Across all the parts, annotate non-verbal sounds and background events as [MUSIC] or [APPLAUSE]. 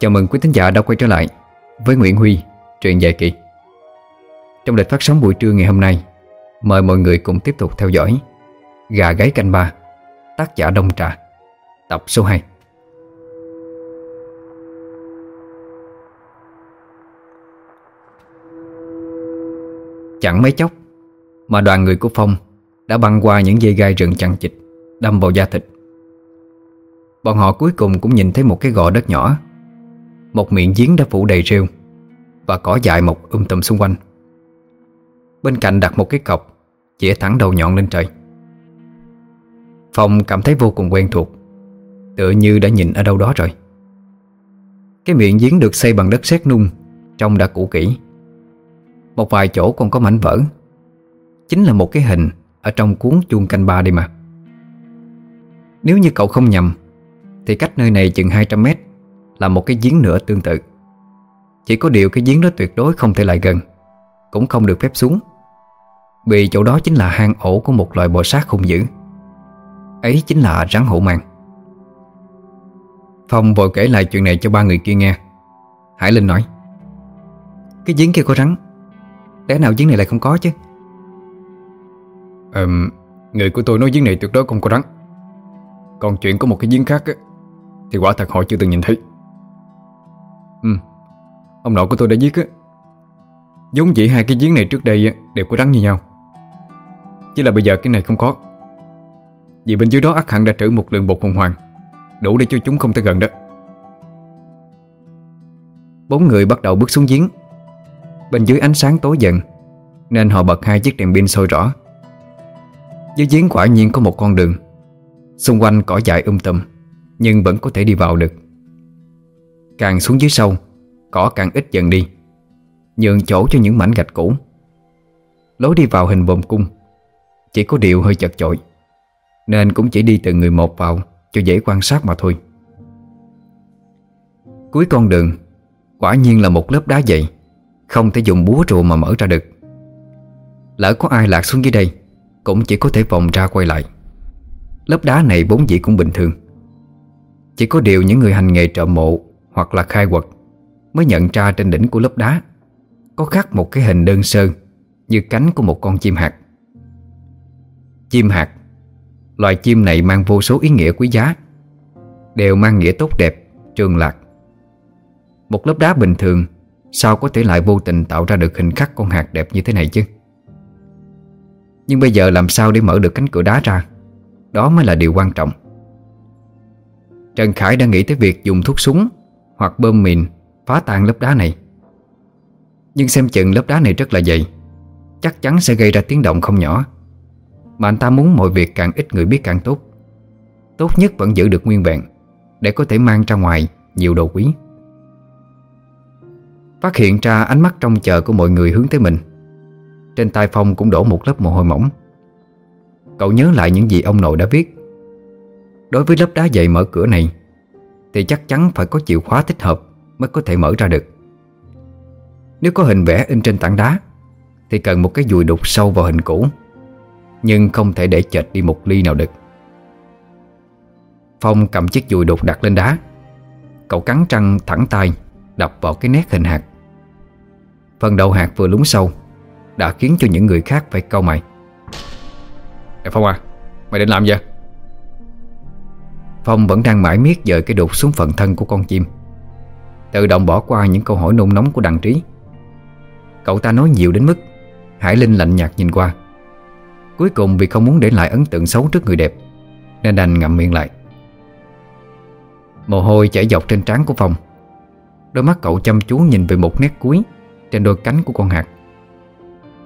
Chào mừng quý thính giả đã quay trở lại với Nguyễn Huy, truyện dài kỳ. Trong lịch phát sóng buổi trưa ngày hôm nay, mời mọi người cùng tiếp tục theo dõi Gà gáy canh ba, tác giả Đông Trà, tập số 2. Chẳng mấy chốc mà đoàn người của Phong đã băng qua những dây gai rừng chằng chịt đâm vào da thịt. Bọn họ cuối cùng cũng nhìn thấy một cái gò đất nhỏ một miệng giếng đã phủ đầy rêu Và cỏ dại mọc um tùm xung quanh. Bên cạnh đặt một cái cọc Chỉa thẳng đầu nhọn lên trời. Phong cảm thấy vô cùng quen thuộc, Tựa như đã nhìn ở đâu đó rồi. Cái miệng giếng được xây bằng đất sét nung, Trông đã cũ kỹ. Một vài chỗ còn có mảnh vỡ. Chính là một cái hình Ở trong cuốn chuông canh ba đi mà. Nếu như cậu không nhầm, thì cách nơi này chừng 200 mét. Là một cái giếng nữa tương tự. Chỉ có điều cái giếng đó tuyệt đối không thể lại gần Cũng không được phép xuống. Vì chỗ đó chính là hang ổ của một loài bò sát hung dữ. Ấy chính là rắn hổ mang. Phong vội kể lại chuyện này cho ba người kia nghe. Hải Linh nói Cái giếng kia có rắn Lẽ nào giếng này lại không có chứ? Ừm Người của tôi nói giếng này tuyệt đối không có rắn. Còn chuyện có một cái giếng khác á, thì quả thật họ chưa từng nhìn thấy. Ừ. Ông nội của tôi đã giết á. Giống dĩ hai cái giếng này trước đây Đều có rắn như nhau. Chỉ là bây giờ cái này không có. Vì bên dưới đó ắt hẳn đã trữ một lượng bột hồng hoàng, Đủ để cho chúng không tới gần đó. Bốn người bắt đầu bước xuống giếng. Bên dưới ánh sáng tối dần, Nên họ bật hai chiếc đèn pin sôi rõ. Dưới giếng quả nhiên có một con đường, Xung quanh cỏ dại um tùm, nhưng vẫn có thể đi vào được. Càng xuống dưới sâu, Cỏ càng ít dần đi, Nhường chỗ cho những mảnh gạch cũ. Lối đi vào hình vòng cung, Chỉ có điều hơi chật chội, Nên cũng chỉ đi từng người một vào Cho dễ quan sát mà thôi. Cuối con đường, Quả nhiên là một lớp đá dày, Không thể dùng búa rùa mà mở ra được. Lỡ có ai lạc xuống dưới đây, Cũng chỉ có thể vòng ra quay lại. Lớp đá này vốn dĩ cũng bình thường. Chỉ có điều những người hành nghề trợ mộ hoặc là khai quật, Mới nhận ra trên đỉnh của lớp đá Có khắc một cái hình đơn sơ Như cánh của một con chim hạt Chim hạt Loài chim này mang vô số ý nghĩa quý giá, Đều mang nghĩa tốt đẹp, Trường lạc. Một lớp đá bình thường, Sao có thể lại vô tình tạo ra được hình khắc con hạt đẹp như thế này chứ? Nhưng bây giờ làm sao để mở được cánh cửa đá ra? Đó mới là điều quan trọng. Trần Khải đã nghĩ tới việc dùng thuốc súng hoặc bơm mìn, phá tan lớp đá này. Nhưng xem chừng lớp đá này rất là dày, Chắc chắn sẽ gây ra tiếng động không nhỏ. Mà anh ta muốn mọi việc càng ít người biết càng tốt. Tốt nhất vẫn giữ được nguyên vẹn, Để có thể mang ra ngoài nhiều đồ quý. Phát hiện ra ánh mắt trong chờ của mọi người hướng tới mình. Trên tay Phong cũng đổ một lớp mồ hôi mỏng. Cậu nhớ lại những gì ông nội đã viết. Đối với lớp đá dày mở cửa này thì chắc chắn phải có chìa khóa thích hợp Mới có thể mở ra được. Nếu có hình vẽ in trên tảng đá, Thì cần một cái dùi đục sâu vào hình cũ, Nhưng không thể để chệch đi một ly nào được. Phong cầm chiếc dùi đục đặt lên đá, Cậu cắn trăng thẳng tay, Đập vào cái nét hình hạt. Phần đầu hạt vừa lún sâu, Đã khiến cho những người khác phải cau mày. Ê Phong à Mày định làm gì Phong vẫn đang mãi miết dời cái đục xuống phần thân của con chim. Tự động bỏ qua những câu hỏi nôn nóng của đặng trí. Cậu ta nói nhiều đến mức Hải Linh lạnh nhạt nhìn qua. Cuối cùng vì không muốn để lại ấn tượng xấu trước người đẹp, Nên đành ngậm miệng lại. Mồ hôi chảy dọc trên trán của Phong. Đôi mắt cậu chăm chú nhìn về một nét cuối Trên đôi cánh của con hạt.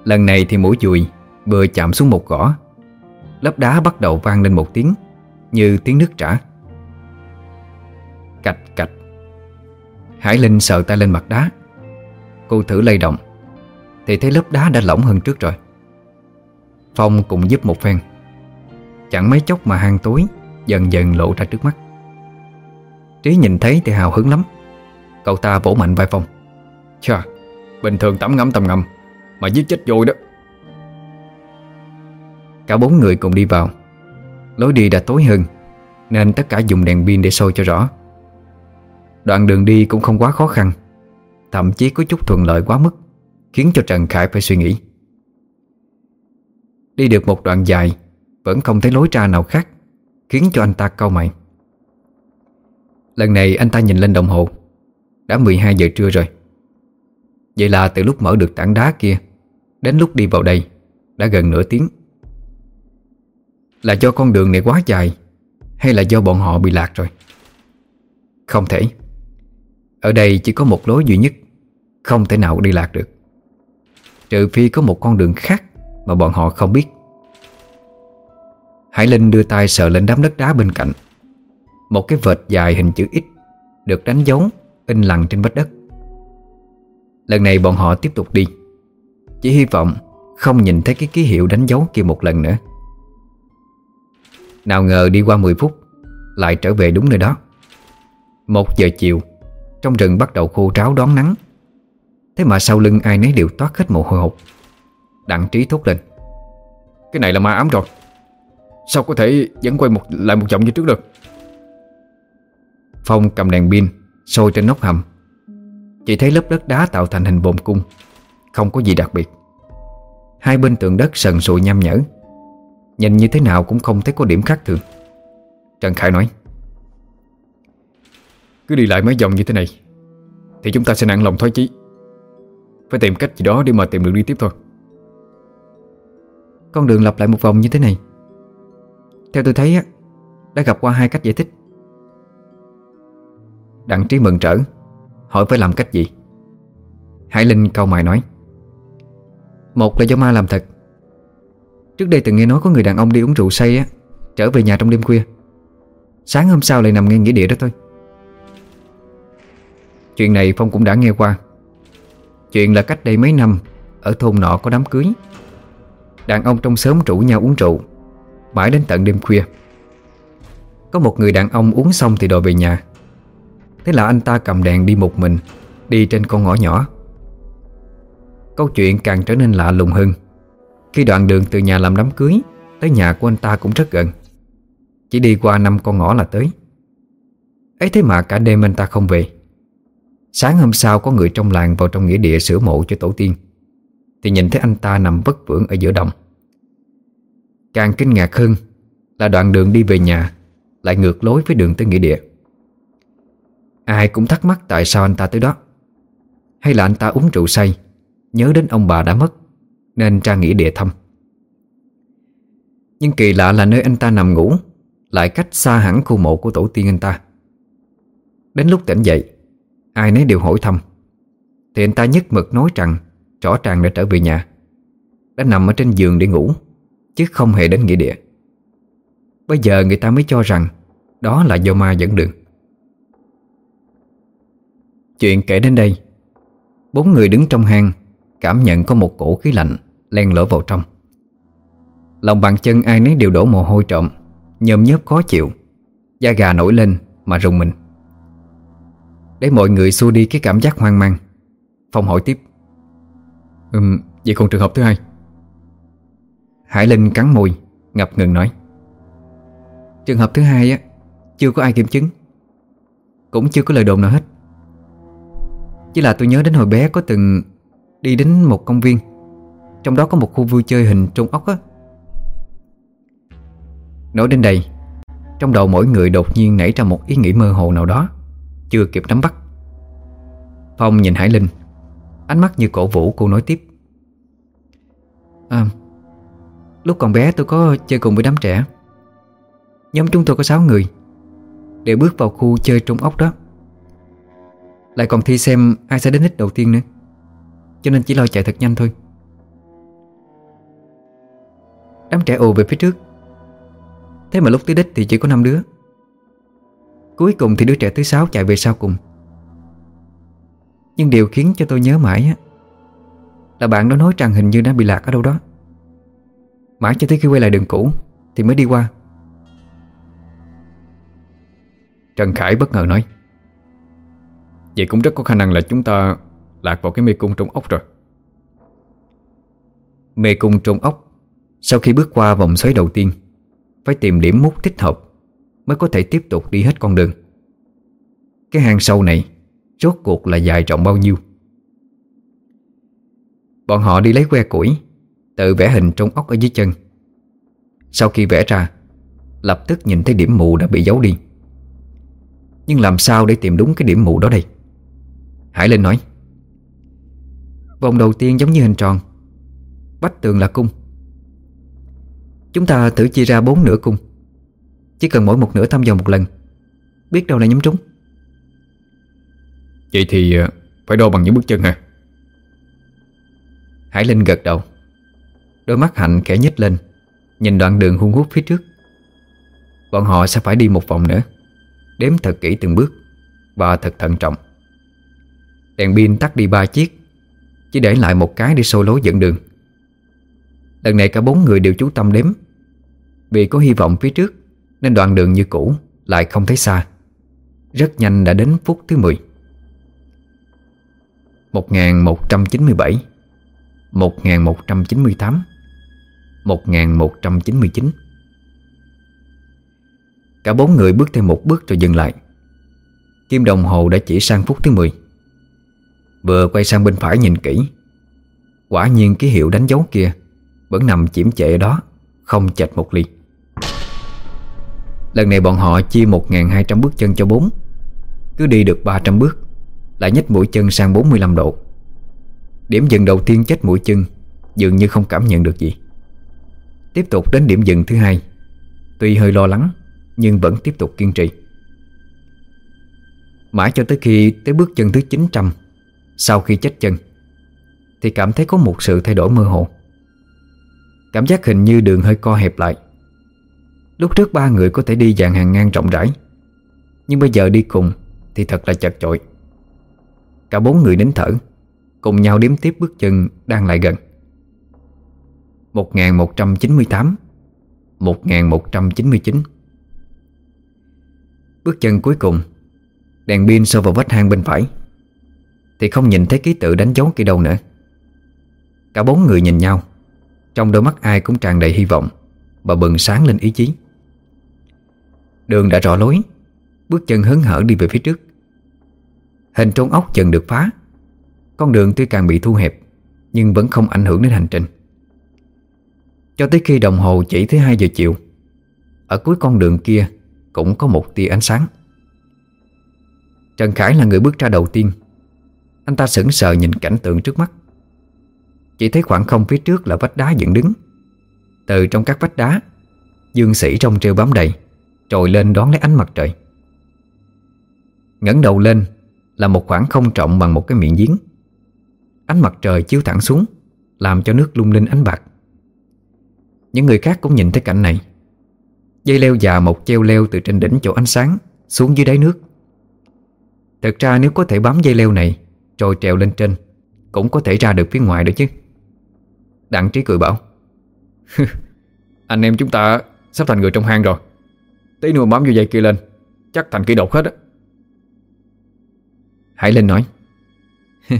Lần này thì mũi chùi Vừa chạm xuống một gõ. Lớp đá bắt đầu vang lên một tiếng, Như tiếng nước trả. Cạch cạch. Hải Linh sờ tay lên mặt đá. Cô thử lay động. Thì thấy lớp đá đã lỏng hơn trước rồi. Phong cũng giúp một phen. Chẳng mấy chốc mà hang tối Dần dần lộ ra trước mắt. Trí nhìn thấy thì hào hứng lắm. Cậu ta vỗ mạnh vai Phong. Chà, bình thường tắm ngắm tầm ngầm Mà giết chết vui đó. Cả bốn người cùng đi vào. Lối đi đã tối hơn Nên tất cả dùng đèn pin để soi cho rõ. Đoạn đường đi cũng không quá khó khăn. Thậm chí có chút thuận lợi quá mức, Khiến cho Trần Khải phải suy nghĩ. Đi được một đoạn dài, Vẫn không thấy lối ra nào khác, Khiến cho anh ta cau mày. Lần này anh ta nhìn lên đồng hồ, Đã 12 giờ trưa rồi. Vậy là từ lúc mở được tảng đá kia, Đến lúc đi vào đây, Đã gần nửa tiếng. Là do con đường này quá dài, Hay là do bọn họ bị lạc rồi? Không thể. Ở đây chỉ có một lối duy nhất, Không thể nào đi lạc được. Trừ phi có một con đường khác Mà bọn họ không biết. Hải Linh đưa tay sờ lên đám đất đá bên cạnh. Một cái vệt dài hình chữ X Được đánh dấu In lặng trên vách đất. Lần này bọn họ tiếp tục đi. Chỉ hy vọng không nhìn thấy cái ký hiệu đánh dấu kia một lần nữa. Nào ngờ đi qua 10 phút, Lại trở về đúng nơi đó. Một giờ chiều trong rừng bắt đầu khô ráo đón nắng. Thế mà sau lưng ai nấy đều toát hết mồ hôi hột. Đặng trí thốt lên. Cái này là ma ám rồi. Sao có thể vẫn quay một, lại một vòng như trước được? Phong cầm đèn pin, Sôi trên nóc hầm. Chỉ thấy lớp đất đá tạo thành hình bồn cung. Không có gì đặc biệt. Hai bên tường đất sần sùi nham nhở. Nhìn như thế nào cũng không thấy có điểm khác thường. Trần Khải nói. Cứ đi lại mấy vòng như thế này Thì chúng ta sẽ nặng lòng thoái chí. Phải tìm cách gì đó để mà tìm đường đi tiếp thôi. Con đường lặp lại một vòng như thế này. Theo tôi thấy Đã gặp qua hai cách giải thích. Đặng trí mừng trở Hỏi phải làm cách gì? Hải Linh câu mày nói Một là do ma làm thật. Trước đây từng nghe nói có người đàn ông đi uống rượu say á Trở về nhà trong đêm khuya. Sáng hôm sau lại nằm nghe nghĩa địa đó thôi Chuyện này Phong cũng đã nghe qua. Chuyện là cách đây mấy năm, Ở thôn nọ có đám cưới. Đàn ông trong xóm rủ nhau uống rượu, Mãi đến tận đêm khuya. Có một người đàn ông uống xong thì đòi về nhà. Thế là anh ta cầm đèn đi một mình, Đi trên con ngõ nhỏ. Câu chuyện càng trở nên lạ lùng hơn. Khi đoạn đường từ nhà làm đám cưới, Tới nhà của anh ta cũng rất gần. Chỉ đi qua năm con ngõ là tới. Ấy thế mà cả đêm anh ta không về. Sáng hôm sau có người trong làng vào trong nghĩa địa sửa mộ cho tổ tiên. Thì nhìn thấy anh ta nằm vất vưởng ở giữa đồng. Càng kinh ngạc hơn Là đoạn đường đi về nhà Lại ngược lối với đường tới nghĩa địa. Ai cũng thắc mắc tại sao anh ta tới đó. Hay là anh ta uống rượu say, Nhớ đến ông bà đã mất, Nên ra nghĩa địa thăm. Nhưng kỳ lạ là nơi anh ta nằm ngủ Lại cách xa hẳn khu mộ của tổ tiên anh ta. Đến lúc tỉnh dậy Ai nấy đều hỏi thăm. Thì anh ta nhất mực nói rằng Rõ ràng đã trở về nhà. Đã nằm ở trên giường để ngủ, Chứ không hề đến nghĩa địa. Bây giờ người ta mới cho rằng Đó là do ma dẫn đường. Chuyện kể đến đây, Bốn người đứng trong hang Cảm nhận có một cổ khí lạnh Len lỡ vào trong. Lòng bàn chân ai nấy đều đổ mồ hôi trộm, Nhôm nhớp khó chịu, Da gà nổi lên mà rùng mình. Để mọi người xua đi cái cảm giác hoang mang. Phong hỏi tiếp. Ừm, vậy còn trường hợp thứ hai? Hải Linh cắn môi Ngập ngừng nói. Trường hợp thứ hai á Chưa có ai kiểm chứng. Cũng chưa có lời đồn nào hết. Chỉ là tôi nhớ đến hồi bé có từng Đi đến một công viên. Trong đó có một khu vui chơi hình trung ốc á. Nói đến đây Trong đầu mỗi người đột nhiên nảy ra một ý nghĩ mơ hồ nào đó. Chưa kịp nắm bắt. Phong nhìn Hải Linh, Ánh mắt như cổ vũ, cô nói tiếp. À Lúc còn bé tôi có chơi cùng với đám trẻ. Nhóm chúng tôi có 6 người, để bước vào khu chơi trung ốc đó. Lại còn thi xem ai sẽ đến đích đầu tiên nữa, Cho nên chỉ lo chạy thật nhanh thôi. Đám trẻ ồ về phía trước. Thế mà lúc tới đích thì chỉ có 5 đứa. Cuối cùng thì đứa trẻ thứ sáu chạy về sau cùng. Nhưng điều khiến cho tôi nhớ mãi á, Là bạn đó nói rằng hình như đã bị lạc ở đâu đó. Mãi cho tới khi quay lại đường cũ Thì mới đi qua. Trần Khải bất ngờ nói, Vậy cũng rất có khả năng là chúng ta Lạc vào cái mê cung trong ốc rồi. Mê cung trong ốc, Sau khi bước qua vòng xoáy đầu tiên, Phải tìm điểm mút thích hợp Mới có thể tiếp tục đi hết con đường. Cái hang sâu này, Rốt cuộc là dài rộng bao nhiêu? Bọn họ đi lấy que củi, Tự vẽ hình trong ốc ở dưới chân. Sau khi vẽ ra, Lập tức nhìn thấy điểm mù đã bị giấu đi. Nhưng làm sao để tìm đúng cái điểm mù đó đây? Hải Linh nói. Vòng đầu tiên giống như hình tròn. Bách tường là cung. Chúng ta thử chia ra bốn nửa cung. Chỉ cần mỗi một nửa thăm dò một lần. Biết đâu là nhắm trúng. Vậy thì ờ, phải đo bằng những bước chân hả? Hải Linh gật đầu. Đôi mắt Hạnh khẽ nhích lên Nhìn đoạn đường hung hút phía trước. Bọn họ sẽ phải đi một vòng nữa Đếm thật kỹ từng bước Và thật thận trọng. Đèn pin tắt đi ba chiếc Chỉ để lại một cái để xô lối dẫn đường. Lần này cả bốn người đều chú tâm đếm Vì có hy vọng phía trước nên đoạn đường như cũ Lại không thấy xa. Rất nhanh đã đến phút thứ 10 1197 1198 1199 Cả bốn người bước thêm một bước rồi dừng lại. Kim đồng hồ đã chỉ sang phút thứ 10 Vừa quay sang bên phải nhìn kỹ, Quả nhiên ký hiệu đánh dấu kia Vẫn nằm chiếm chệ ở đó, Không chệch một ly. Lần này bọn họ chia 1.200 bước chân cho bốn. Cứ đi được 300 bước, Lại nhích mũi chân sang 45 độ. Điểm dừng đầu tiên chết mũi chân, Dường như không cảm nhận được gì. Tiếp tục đến điểm dừng thứ hai. Tuy hơi lo lắng, Nhưng vẫn tiếp tục kiên trì. Mãi cho tới khi tới bước chân thứ 900 Sau khi chết chân, Thì cảm thấy có một sự thay đổi mơ hồ. Cảm giác hình như đường hơi co hẹp lại. Lúc trước ba người có thể đi dàn hàng ngang rộng rãi, Nhưng bây giờ đi cùng Thì thật là chật chội. Cả bốn người nín thở, Cùng nhau đếm tiếp bước chân đang lại gần. 1198 1199 Bước chân cuối cùng, Đèn pin so vào vách hang bên phải, Thì không nhìn thấy ký tự đánh dấu kia đâu nữa. Cả bốn người nhìn nhau, Trong đôi mắt ai cũng tràn đầy hy vọng Và bừng sáng lên ý chí. Đường đã rõ lối. Bước chân hớn hở đi về phía trước. Hình trốn ốc dần được phá. Con đường tuy càng bị thu hẹp, Nhưng vẫn không ảnh hưởng đến hành trình. Cho tới khi đồng hồ chỉ tới 2 giờ chiều, Ở cuối con đường kia Cũng có một tia ánh sáng. Trần Khải là người bước ra đầu tiên. Anh ta sững sờ nhìn cảnh tượng trước mắt. Chỉ thấy khoảng không phía trước là vách đá dựng đứng. Từ trong các vách đá, Dương sĩ trong treo bám đầy. Trồi lên đón lấy ánh mặt trời. Ngẩng đầu lên Là một khoảng không trọng bằng một cái miệng giếng. Ánh mặt trời chiếu thẳng xuống, Làm cho nước lung linh ánh bạc. Những người khác cũng nhìn thấy cảnh này. Dây leo già một treo leo từ trên đỉnh chỗ ánh sáng Xuống dưới đáy nước. Thật ra nếu có thể bám dây leo này Rồi trèo lên trên, Cũng có thể ra được phía ngoài đó chứ. Đặng trí cười bảo, [LAUGHS] Anh em chúng ta sắp thành người trong hang rồi. Tí nữa bám vô dây kia lên. Chắc thành kỹ độc hết á. Hải Linh nói. [LAUGHS]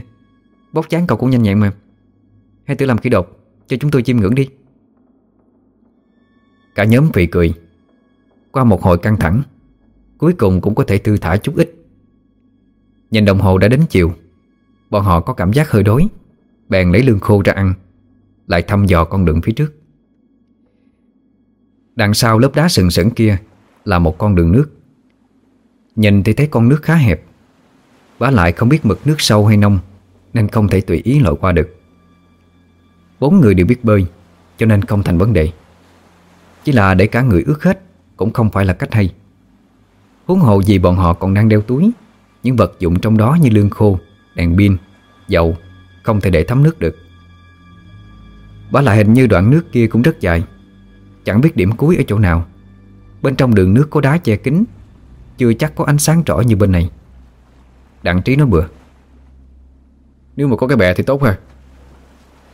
Bóc chán cậu cũng nhanh nhẹn mà. Hãy tự làm kỹ độc Cho chúng tôi chiêm ngưỡng đi. Cả nhóm phì cười. Qua một hồi căng thẳng, Cuối cùng cũng có thể thư thả chút ít. Nhìn đồng hồ đã đến chiều, Bọn họ có cảm giác hơi đói, Bèn lấy lương khô ra ăn, Lại thăm dò con đường phía trước. Đằng sau lớp đá sừng sững kia là một con đường nước. Nhìn thì thấy con nước khá hẹp. Vả lại không biết mực nước sâu hay nông Nên không thể tùy ý lội qua được. Bốn người đều biết bơi Cho nên không thành vấn đề. Chỉ là để cả người ướt hết Cũng không phải là cách hay. Huống hồ gì bọn họ còn đang đeo túi Những vật dụng trong đó như lương khô Đèn pin, dầu Không thể để thấm nước được. Vả lại hình như đoạn nước kia cũng rất dài Chẳng biết điểm cuối ở chỗ nào. Bên trong đường nước có đá che kín. Chưa chắc có ánh sáng rõ như bên này. Đặng trí nói bừa. Nếu mà có cái bè thì tốt ha.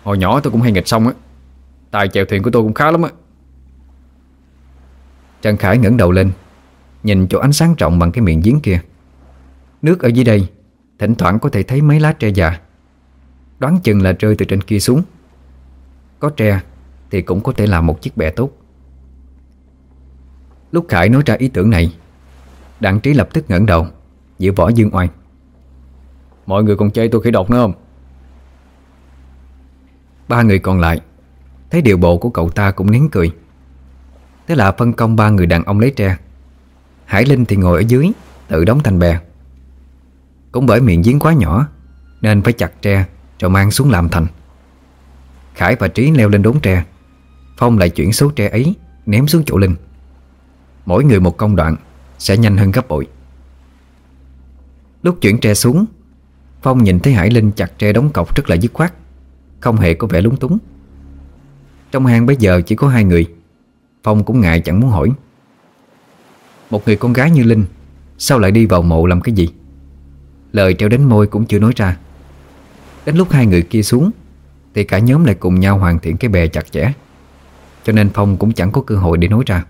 Hồi nhỏ tôi cũng hay nghịch sông á. Tài chèo thuyền của tôi cũng khá lắm á. Trần Khải ngẩng đầu lên, Nhìn chỗ ánh sáng trọng bằng cái miệng giếng kia. Nước ở dưới đây, Thỉnh thoảng có thể thấy mấy lá tre già. Đoán chừng là rơi từ trên kia xuống. Có tre Thì cũng có thể là một chiếc bè tốt. Lúc Khải nói ra ý tưởng này Đặng trí lập tức ngẩng đầu giữa võ dương oai. Mọi người còn chơi tôi khỉ độc nữa không? Ba người còn lại Thấy điều bộ của cậu ta cũng nén cười. Thế là phân công ba người đàn ông lấy tre. Hải Linh thì ngồi ở dưới Tự đóng thành bè. Cũng bởi miệng giếng quá nhỏ Nên phải chặt tre Rồi mang xuống làm thành. Khải và Trí leo lên đốn tre Phong lại chuyển số tre ấy Ném xuống chỗ Linh Mỗi người một công đoạn, Sẽ nhanh hơn gấp bội. Lúc chuyển tre xuống, Phong nhìn thấy Hải Linh chặt tre đóng cọc rất là dứt khoát, Không hề có vẻ lúng túng. Trong hang bây giờ chỉ có hai người, Phong cũng ngại chẳng muốn hỏi. Một người con gái như Linh, Sao lại đi vào mộ làm cái gì? Lời treo đến môi cũng chưa nói ra. Đến lúc hai người kia xuống, Thì cả nhóm lại cùng nhau hoàn thiện cái bè chặt chẽ. Cho nên Phong cũng chẳng có cơ hội để nói ra.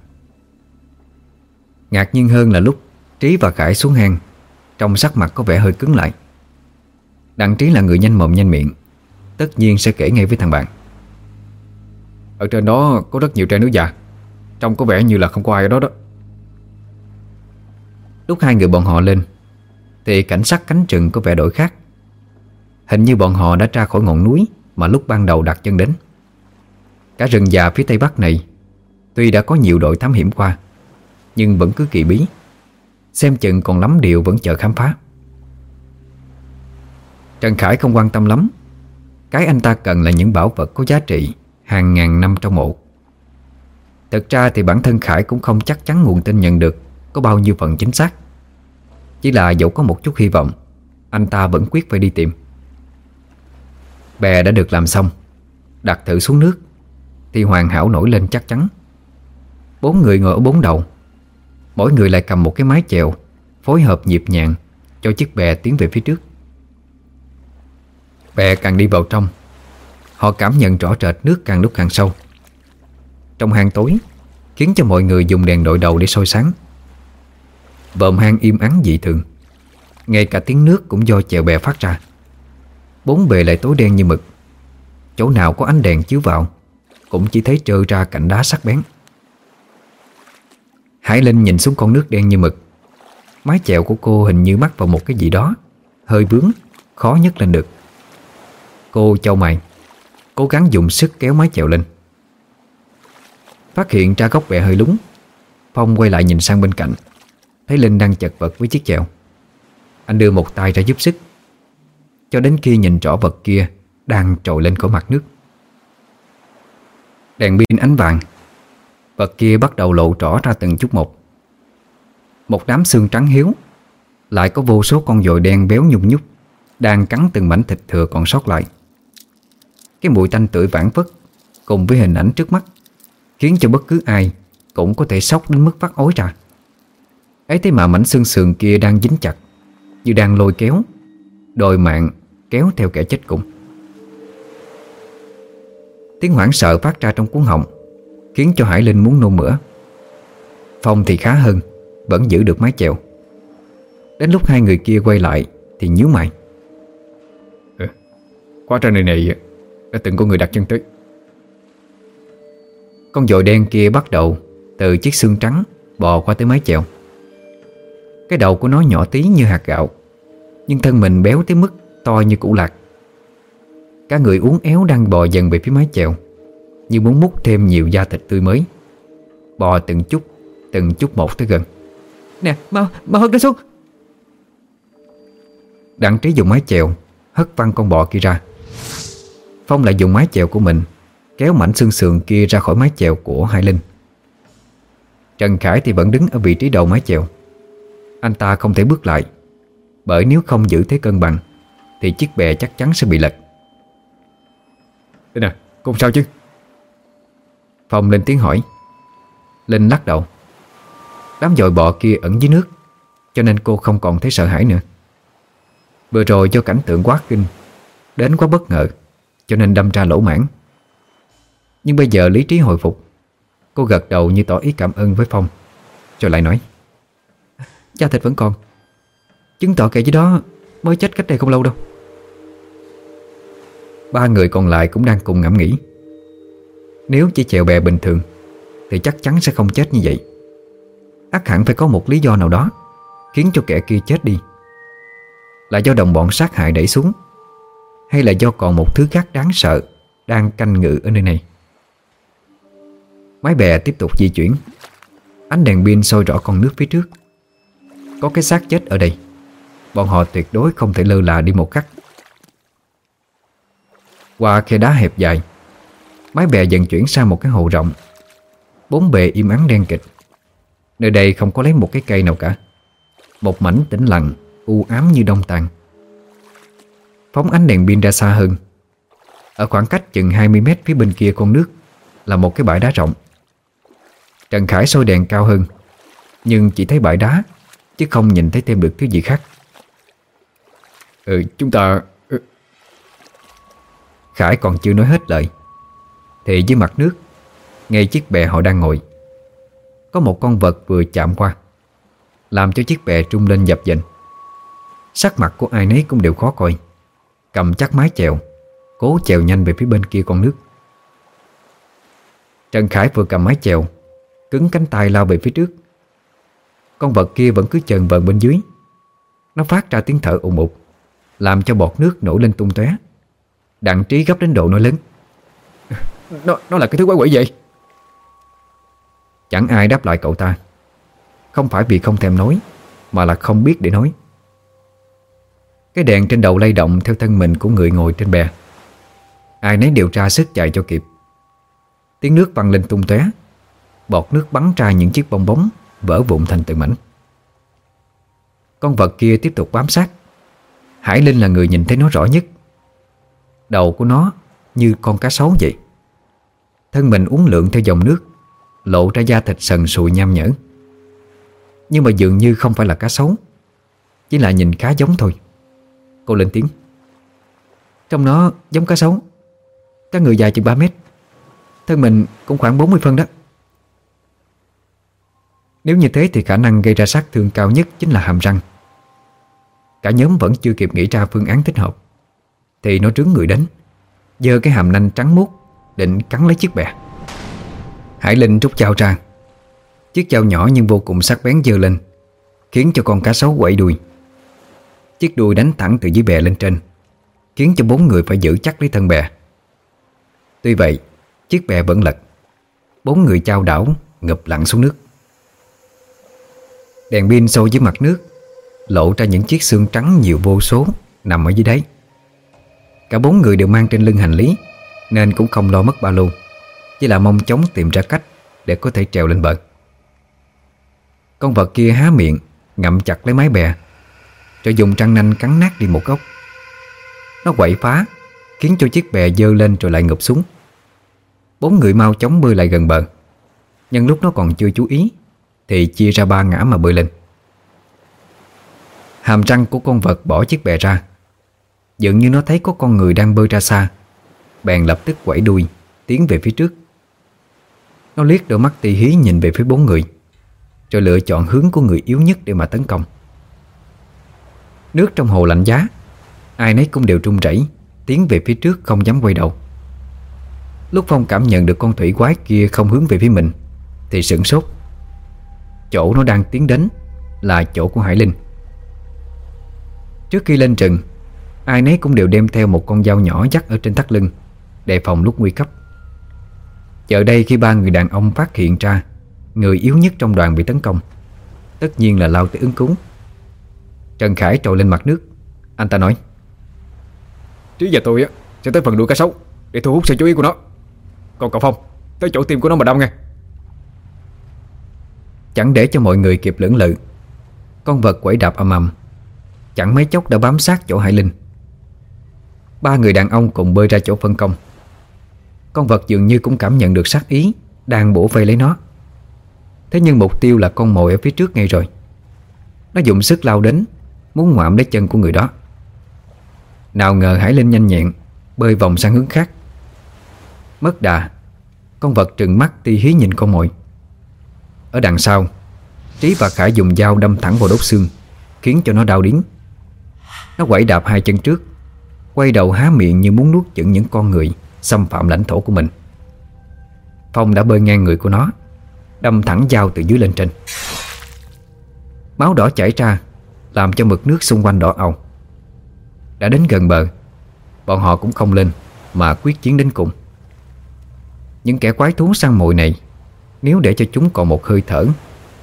Ngạc nhiên hơn là lúc Trí và Khải xuống hang Trong sắc mặt có vẻ hơi cứng lại. Đặng Trí là người nhanh mồm nhanh miệng Tất nhiên sẽ kể ngay với thằng bạn. Ở trên đó có rất nhiều tre nước già Trông có vẻ như là không có ai ở đó đó. Lúc hai người bọn họ lên Thì cảnh sắc cánh rừng có vẻ đổi khác. Hình như bọn họ đã ra khỏi ngọn núi Mà lúc ban đầu đặt chân đến. Cả rừng già phía tây bắc này Tuy đã có nhiều đội thám hiểm qua nhưng vẫn cứ kỳ bí. Xem chừng còn lắm điều vẫn chờ khám phá. Trần Khải không quan tâm lắm. Cái anh ta cần là những bảo vật có giá trị, Hàng ngàn năm trong mộ Thực ra thì bản thân Khải cũng không chắc chắn nguồn tin nhận được Có bao nhiêu phần chính xác. Chỉ là dẫu có một chút hy vọng, Anh ta vẫn quyết phải đi tìm. Bè đã được làm xong, Đặt thử xuống nước, Thì hoàn hảo nổi lên chắc chắn. Bốn người ngồi ở bốn đầu Mỗi người lại cầm một cái mái chèo, Phối hợp nhịp nhàng, Cho chiếc bè tiến về phía trước. Bè càng đi vào trong, Họ cảm nhận rõ rệt nước càng lúc càng sâu. Trong hang tối, Khiến cho mọi người dùng đèn đội đầu để soi sáng. Vòm hang im ắng dị thường, Ngay cả tiếng nước cũng do chèo bè phát ra. Bốn bề lại tối đen như mực. Chỗ nào có ánh đèn chiếu vào, Cũng chỉ thấy trơ ra cạnh đá sắc bén. Hải Linh nhìn xuống con nước đen như mực. Mái chèo của cô hình như mắc vào một cái gì đó. Hơi bướng, Khó nhấc lên được. Cô châu mày Cố gắng dùng sức kéo mái chèo lên. Phát hiện ra góc bè hơi lúng. Phong quay lại nhìn sang bên cạnh. Thấy Linh đang chật vật với chiếc chèo. Anh đưa một tay ra giúp sức. Cho đến khi nhìn rõ vật kia Đang trồi lên khỏi mặt nước. Đèn pin ánh vàng. Vật kia bắt đầu lộ rõ ra từng chút một. Một đám xương trắng hiếu, Lại có vô số con dồi đen béo nhung nhúc, Đang cắn từng mảnh thịt thừa còn sót lại. Cái mùi tanh tưởi vãng phất Cùng với hình ảnh trước mắt Khiến cho bất cứ ai Cũng có thể sốc đến mức phát ối ra. Ấy thế mà mảnh xương sườn kia đang dính chặt Như đang lôi kéo, Đòi mạng kéo theo kẻ chết cùng. Tiếng hoảng sợ phát ra trong cuốn họng Khiến cho Hải Linh muốn nôn mửa. Phong thì khá hơn Vẫn giữ được mái chèo. Đến lúc hai người kia quay lại Thì nhíu mày. Ừ, Quá trên này này Đã từng có người đặt chân tới. Con dội đen kia bắt đầu Từ chiếc xương trắng Bò qua tới mái chèo. Cái đầu của nó nhỏ tí như hạt gạo Nhưng thân mình béo tới mức To như củ lạc. Cả người uốn éo đang bò dần về phía mái chèo Như muốn múc thêm nhiều da thịt tươi mới. Bò từng chút Từng chút một tới gần. Nè mau mau hất nó xuống. Đặng trí dùng mái chèo Hất văng con bò kia ra. Phong lại dùng mái chèo của mình Kéo mảnh xương sườn kia ra khỏi mái chèo của Hai Linh. Trần Khải thì vẫn đứng ở vị trí đầu mái chèo. Anh ta không thể bước lại Bởi nếu không giữ thế cân bằng Thì chiếc bè chắc chắn sẽ bị lật. Đây nè, không sao chứ Phong lên tiếng hỏi. Linh lắc đầu. Đám dội bọ kia ẩn dưới nước, Cho nên cô không còn thấy sợ hãi nữa. Vừa rồi do cảnh tượng quá kinh, Đến quá bất ngờ, Cho nên đâm ra lỗ mãn Nhưng bây giờ lý trí hồi phục, Cô gật đầu như tỏ ý cảm ơn với Phong, Rồi lại nói. Cha thịt vẫn còn, Chứng tỏ kẻ dưới đó mới chết cách đây không lâu đâu. Ba người còn lại cũng đang cùng ngẫm nghĩ. Nếu chỉ chèo bè bình thường, Thì chắc chắn sẽ không chết như vậy. Ắt hẳn phải có một lý do nào đó, Khiến cho kẻ kia chết đi. Là do đồng bọn sát hại đẩy xuống, Hay là do còn một thứ khác đáng sợ Đang canh ngự ở nơi này? Máy bè tiếp tục di chuyển. Ánh đèn pin soi rõ con nước phía trước. Có cái xác chết ở đây. Bọn họ tuyệt đối không thể lơ là đi một khắc. Qua khe đá hẹp dài Mái bè dần chuyển sang một cái hồ rộng. Bốn bề im ắng đen kịch. Nơi đây không có lấy một cái cây nào cả. Một mảnh tĩnh lặng, U ám như đông tàn. Phóng ánh đèn pin ra xa hơn. Ở khoảng cách chừng 20 mét phía bên kia con nước Là một cái bãi đá rộng. Trần Khải soi đèn cao hơn, Nhưng chỉ thấy bãi đá, Chứ không nhìn thấy thêm được thứ gì khác. Ừ chúng ta. Ừ. Khải còn chưa nói hết lời. Thì dưới mặt nước, Ngay chiếc bè họ đang ngồi, Có một con vật vừa chạm qua, Làm cho chiếc bè trung lên dập dềnh. Sắc mặt của ai nấy cũng đều khó coi, Cầm chắc mái chèo, Cố chèo nhanh về phía bên kia con nước. Trần Khải vừa cầm mái chèo, Cứng cánh tay lao về phía trước. Con vật kia vẫn cứ chần vần bên dưới. Nó phát ra tiếng thở ồn ụt Làm cho bọt nước nổi lên tung tóe. Đặng trí gấp đến độ nói lớn. Nó, nó là cái thứ quái quỷ vậy Chẳng ai đáp lại cậu ta. Không phải vì không thèm nói Mà là không biết để nói. Cái đèn trên đầu lay động Theo thân mình của người ngồi trên bè. Ai nấy đều tra sức chạy cho kịp. Tiếng nước văng lên tung tóe. Bọt nước bắn ra những chiếc bong bóng Vỡ vụn thành từng mảnh. Con vật kia tiếp tục bám sát. Hải Linh là người nhìn thấy nó rõ nhất. Đầu của nó như con cá sấu vậy. Thân mình uống lượng theo dòng nước, Lộ ra da thịt sần sùi nham nhở. Nhưng mà dường như không phải là cá sấu, Chỉ là nhìn khá giống thôi. Cô lên tiếng. Trong nó giống cá sấu, Cá người dài chừng 3 mét. Thân mình cũng khoảng 40 phân đó. Nếu như thế thì khả năng gây ra sát thương cao nhất chính là hàm răng. Cả nhóm vẫn chưa kịp nghĩ ra phương án thích hợp, Thì nó trướng người đến dơ cái hàm nanh trắng muốt Định cắn lấy chiếc bè. Hải Linh rút dao ra. Chiếc dao nhỏ nhưng vô cùng sắc bén dơ lên, Khiến cho con cá sấu quậy đuôi Chiếc đuôi đánh thẳng từ dưới bè lên trên, Khiến cho bốn người phải giữ chắc lấy thân bè. Tuy vậy, Chiếc bè vẫn lật. Bốn người trao đảo, ngập lặn xuống nước. Đèn pin sâu dưới mặt nước, Lộ ra những chiếc xương trắng nhiều vô số Nằm ở dưới đáy. Cả bốn người đều mang trên lưng hành lý. Nên cũng không lo mất ba lô, Chỉ là mong chóng tìm ra cách Để có thể trèo lên bờ. Con vật kia há miệng, Ngậm chặt lấy mái bè, Rồi dùng trăng nanh cắn nát đi một góc. Nó quậy phá, Khiến cho chiếc bè dơ lên rồi lại ngụp xuống. Bốn người mau chóng bơi lại gần bờ. Nhưng lúc nó còn chưa chú ý, Thì chia ra ba ngã mà bơi lên. Hàm răng của con vật bỏ chiếc bè ra. Dường như nó thấy có con người đang bơi ra xa. Bèn lập tức quẩy đuôi, Tiến về phía trước. Nó liếc đôi mắt tì hí nhìn về phía bốn người, Rồi lựa chọn hướng của người yếu nhất để mà tấn công. Nước trong hồ lạnh giá, Ai nấy cũng đều trung rẩy, Tiến về phía trước không dám quay đầu. Lúc Phong cảm nhận được con thủy quái kia không hướng về phía mình, Thì sửng sốt. Chỗ nó đang tiến đến Là chỗ của Hải Linh. Trước khi lên rừng, Ai nấy cũng đều đem theo một con dao nhỏ dắt ở trên thắt lưng. Đề phòng lúc nguy cấp. Giờ đây khi ba người đàn ông phát hiện ra Người yếu nhất trong đoàn bị tấn công Tất nhiên là lao tới ứng cứu. Trần Khải trồi lên mặt nước. Anh ta nói Trí và tôi á sẽ tới phần đuôi cá sấu Để thu hút sự chú ý của nó. Còn cậu Phong Tới chỗ tim của nó mà đâm nghe Chẳng để cho mọi người kịp lưỡng lự Con vật quẩy đạp âm ầm. Chẳng mấy chốc đã bám sát chỗ Hải Linh. Ba người đàn ông cùng bơi ra chỗ phân công con vật dường như cũng cảm nhận được sát ý, Đang bổ vây lấy nó. Thế nhưng mục tiêu là con mồi ở phía trước ngay rồi. Nó dùng sức lao đến, Muốn ngoạm lấy chân của người đó. Nào ngờ Hải Linh nhanh nhẹn, Bơi vòng sang hướng khác. Mất đà, Con vật trừng mắt ti hí nhìn con mồi. Ở đằng sau, Trí và Khải dùng dao đâm thẳng vào đốt xương, Khiến cho nó đau đớn. Nó quẩy đạp hai chân trước, Quay đầu há miệng như muốn nuốt chửng những con người. Xâm phạm lãnh thổ của mình. Phong đã bơi ngang người của nó, Đâm thẳng dao từ dưới lên trên. Máu đỏ chảy ra, Làm cho mực nước xung quanh đỏ ầu. Đã đến gần bờ, Bọn họ cũng không lên Mà quyết chiến đến cùng. Những kẻ quái thú săn mồi này, Nếu để cho chúng còn một hơi thở,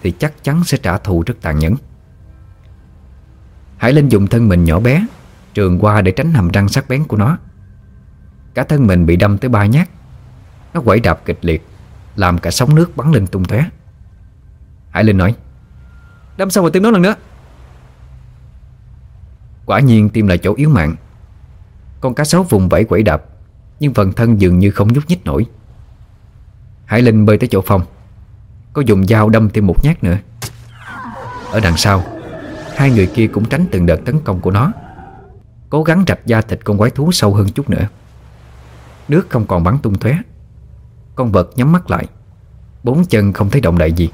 Thì chắc chắn sẽ trả thù rất tàn nhẫn. Hải Linh dùng thân mình nhỏ bé, Trường qua để tránh hàm răng sắc bén của nó. Cả thân mình bị đâm tới ba nhát. Nó quẩy đạp kịch liệt, Làm cả sóng nước bắn lên tung tóe. Hải Linh nói, Đâm xong rồi tim nó lần nữa. Quả nhiên tim là chỗ yếu mạng. Con cá sấu vùng vẫy quẩy đạp, Nhưng phần thân dường như không nhúc nhích nổi. Hải Linh bơi tới chỗ phòng. Có dùng dao đâm thêm một nhát nữa. Ở đằng sau, Hai người kia cũng tránh từng đợt tấn công của nó, Cố gắng rạch da thịt con quái thú sâu hơn chút nữa. Nước không còn bắn tung tóe. Con vật nhắm mắt lại. Bốn chân không thấy động đậy gì.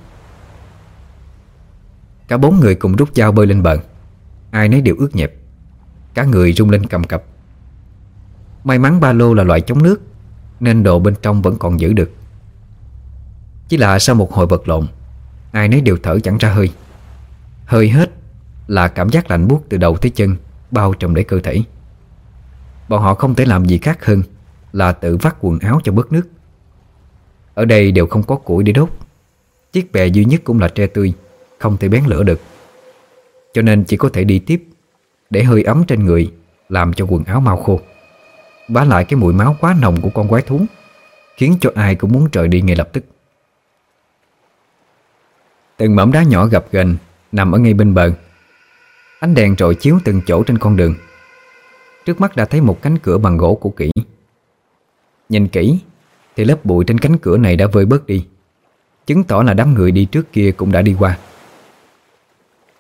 Cả bốn người cùng rút dao bơi lên bờ. Ai nấy đều ướt nhẹp. Cả người rung lên cầm cập. May mắn ba lô là loại chống nước, Nên đồ bên trong vẫn còn giữ được. Chỉ là sau một hồi vật lộn, Ai nấy đều thở chẳng ra hơi. Hơi hết là cảm giác lạnh buốt từ đầu tới chân Bao trùm lấy cơ thể. Bọn họ không thể làm gì khác hơn là tự vắt quần áo cho bớt nước. Ở đây đều không có củi để đốt. Chiếc bè duy nhất cũng là tre tươi, Không thể bén lửa được. Cho nên chỉ có thể đi tiếp, Để hơi ấm trên người, Làm cho quần áo mau khô. Bá lại cái mùi máu quá nồng của con quái thú, Khiến cho ai cũng muốn trời đi ngay lập tức. Từng mỏm đá nhỏ gập ghềnh Nằm ở ngay bên bờ. Ánh đèn trội chiếu từng chỗ trên con đường. Trước mắt đã thấy một cánh cửa bằng gỗ cũ kỹ. Nhìn kỹ, Thì lớp bụi trên cánh cửa này đã vơi bớt đi. Chứng tỏ là đám người đi trước kia cũng đã đi qua.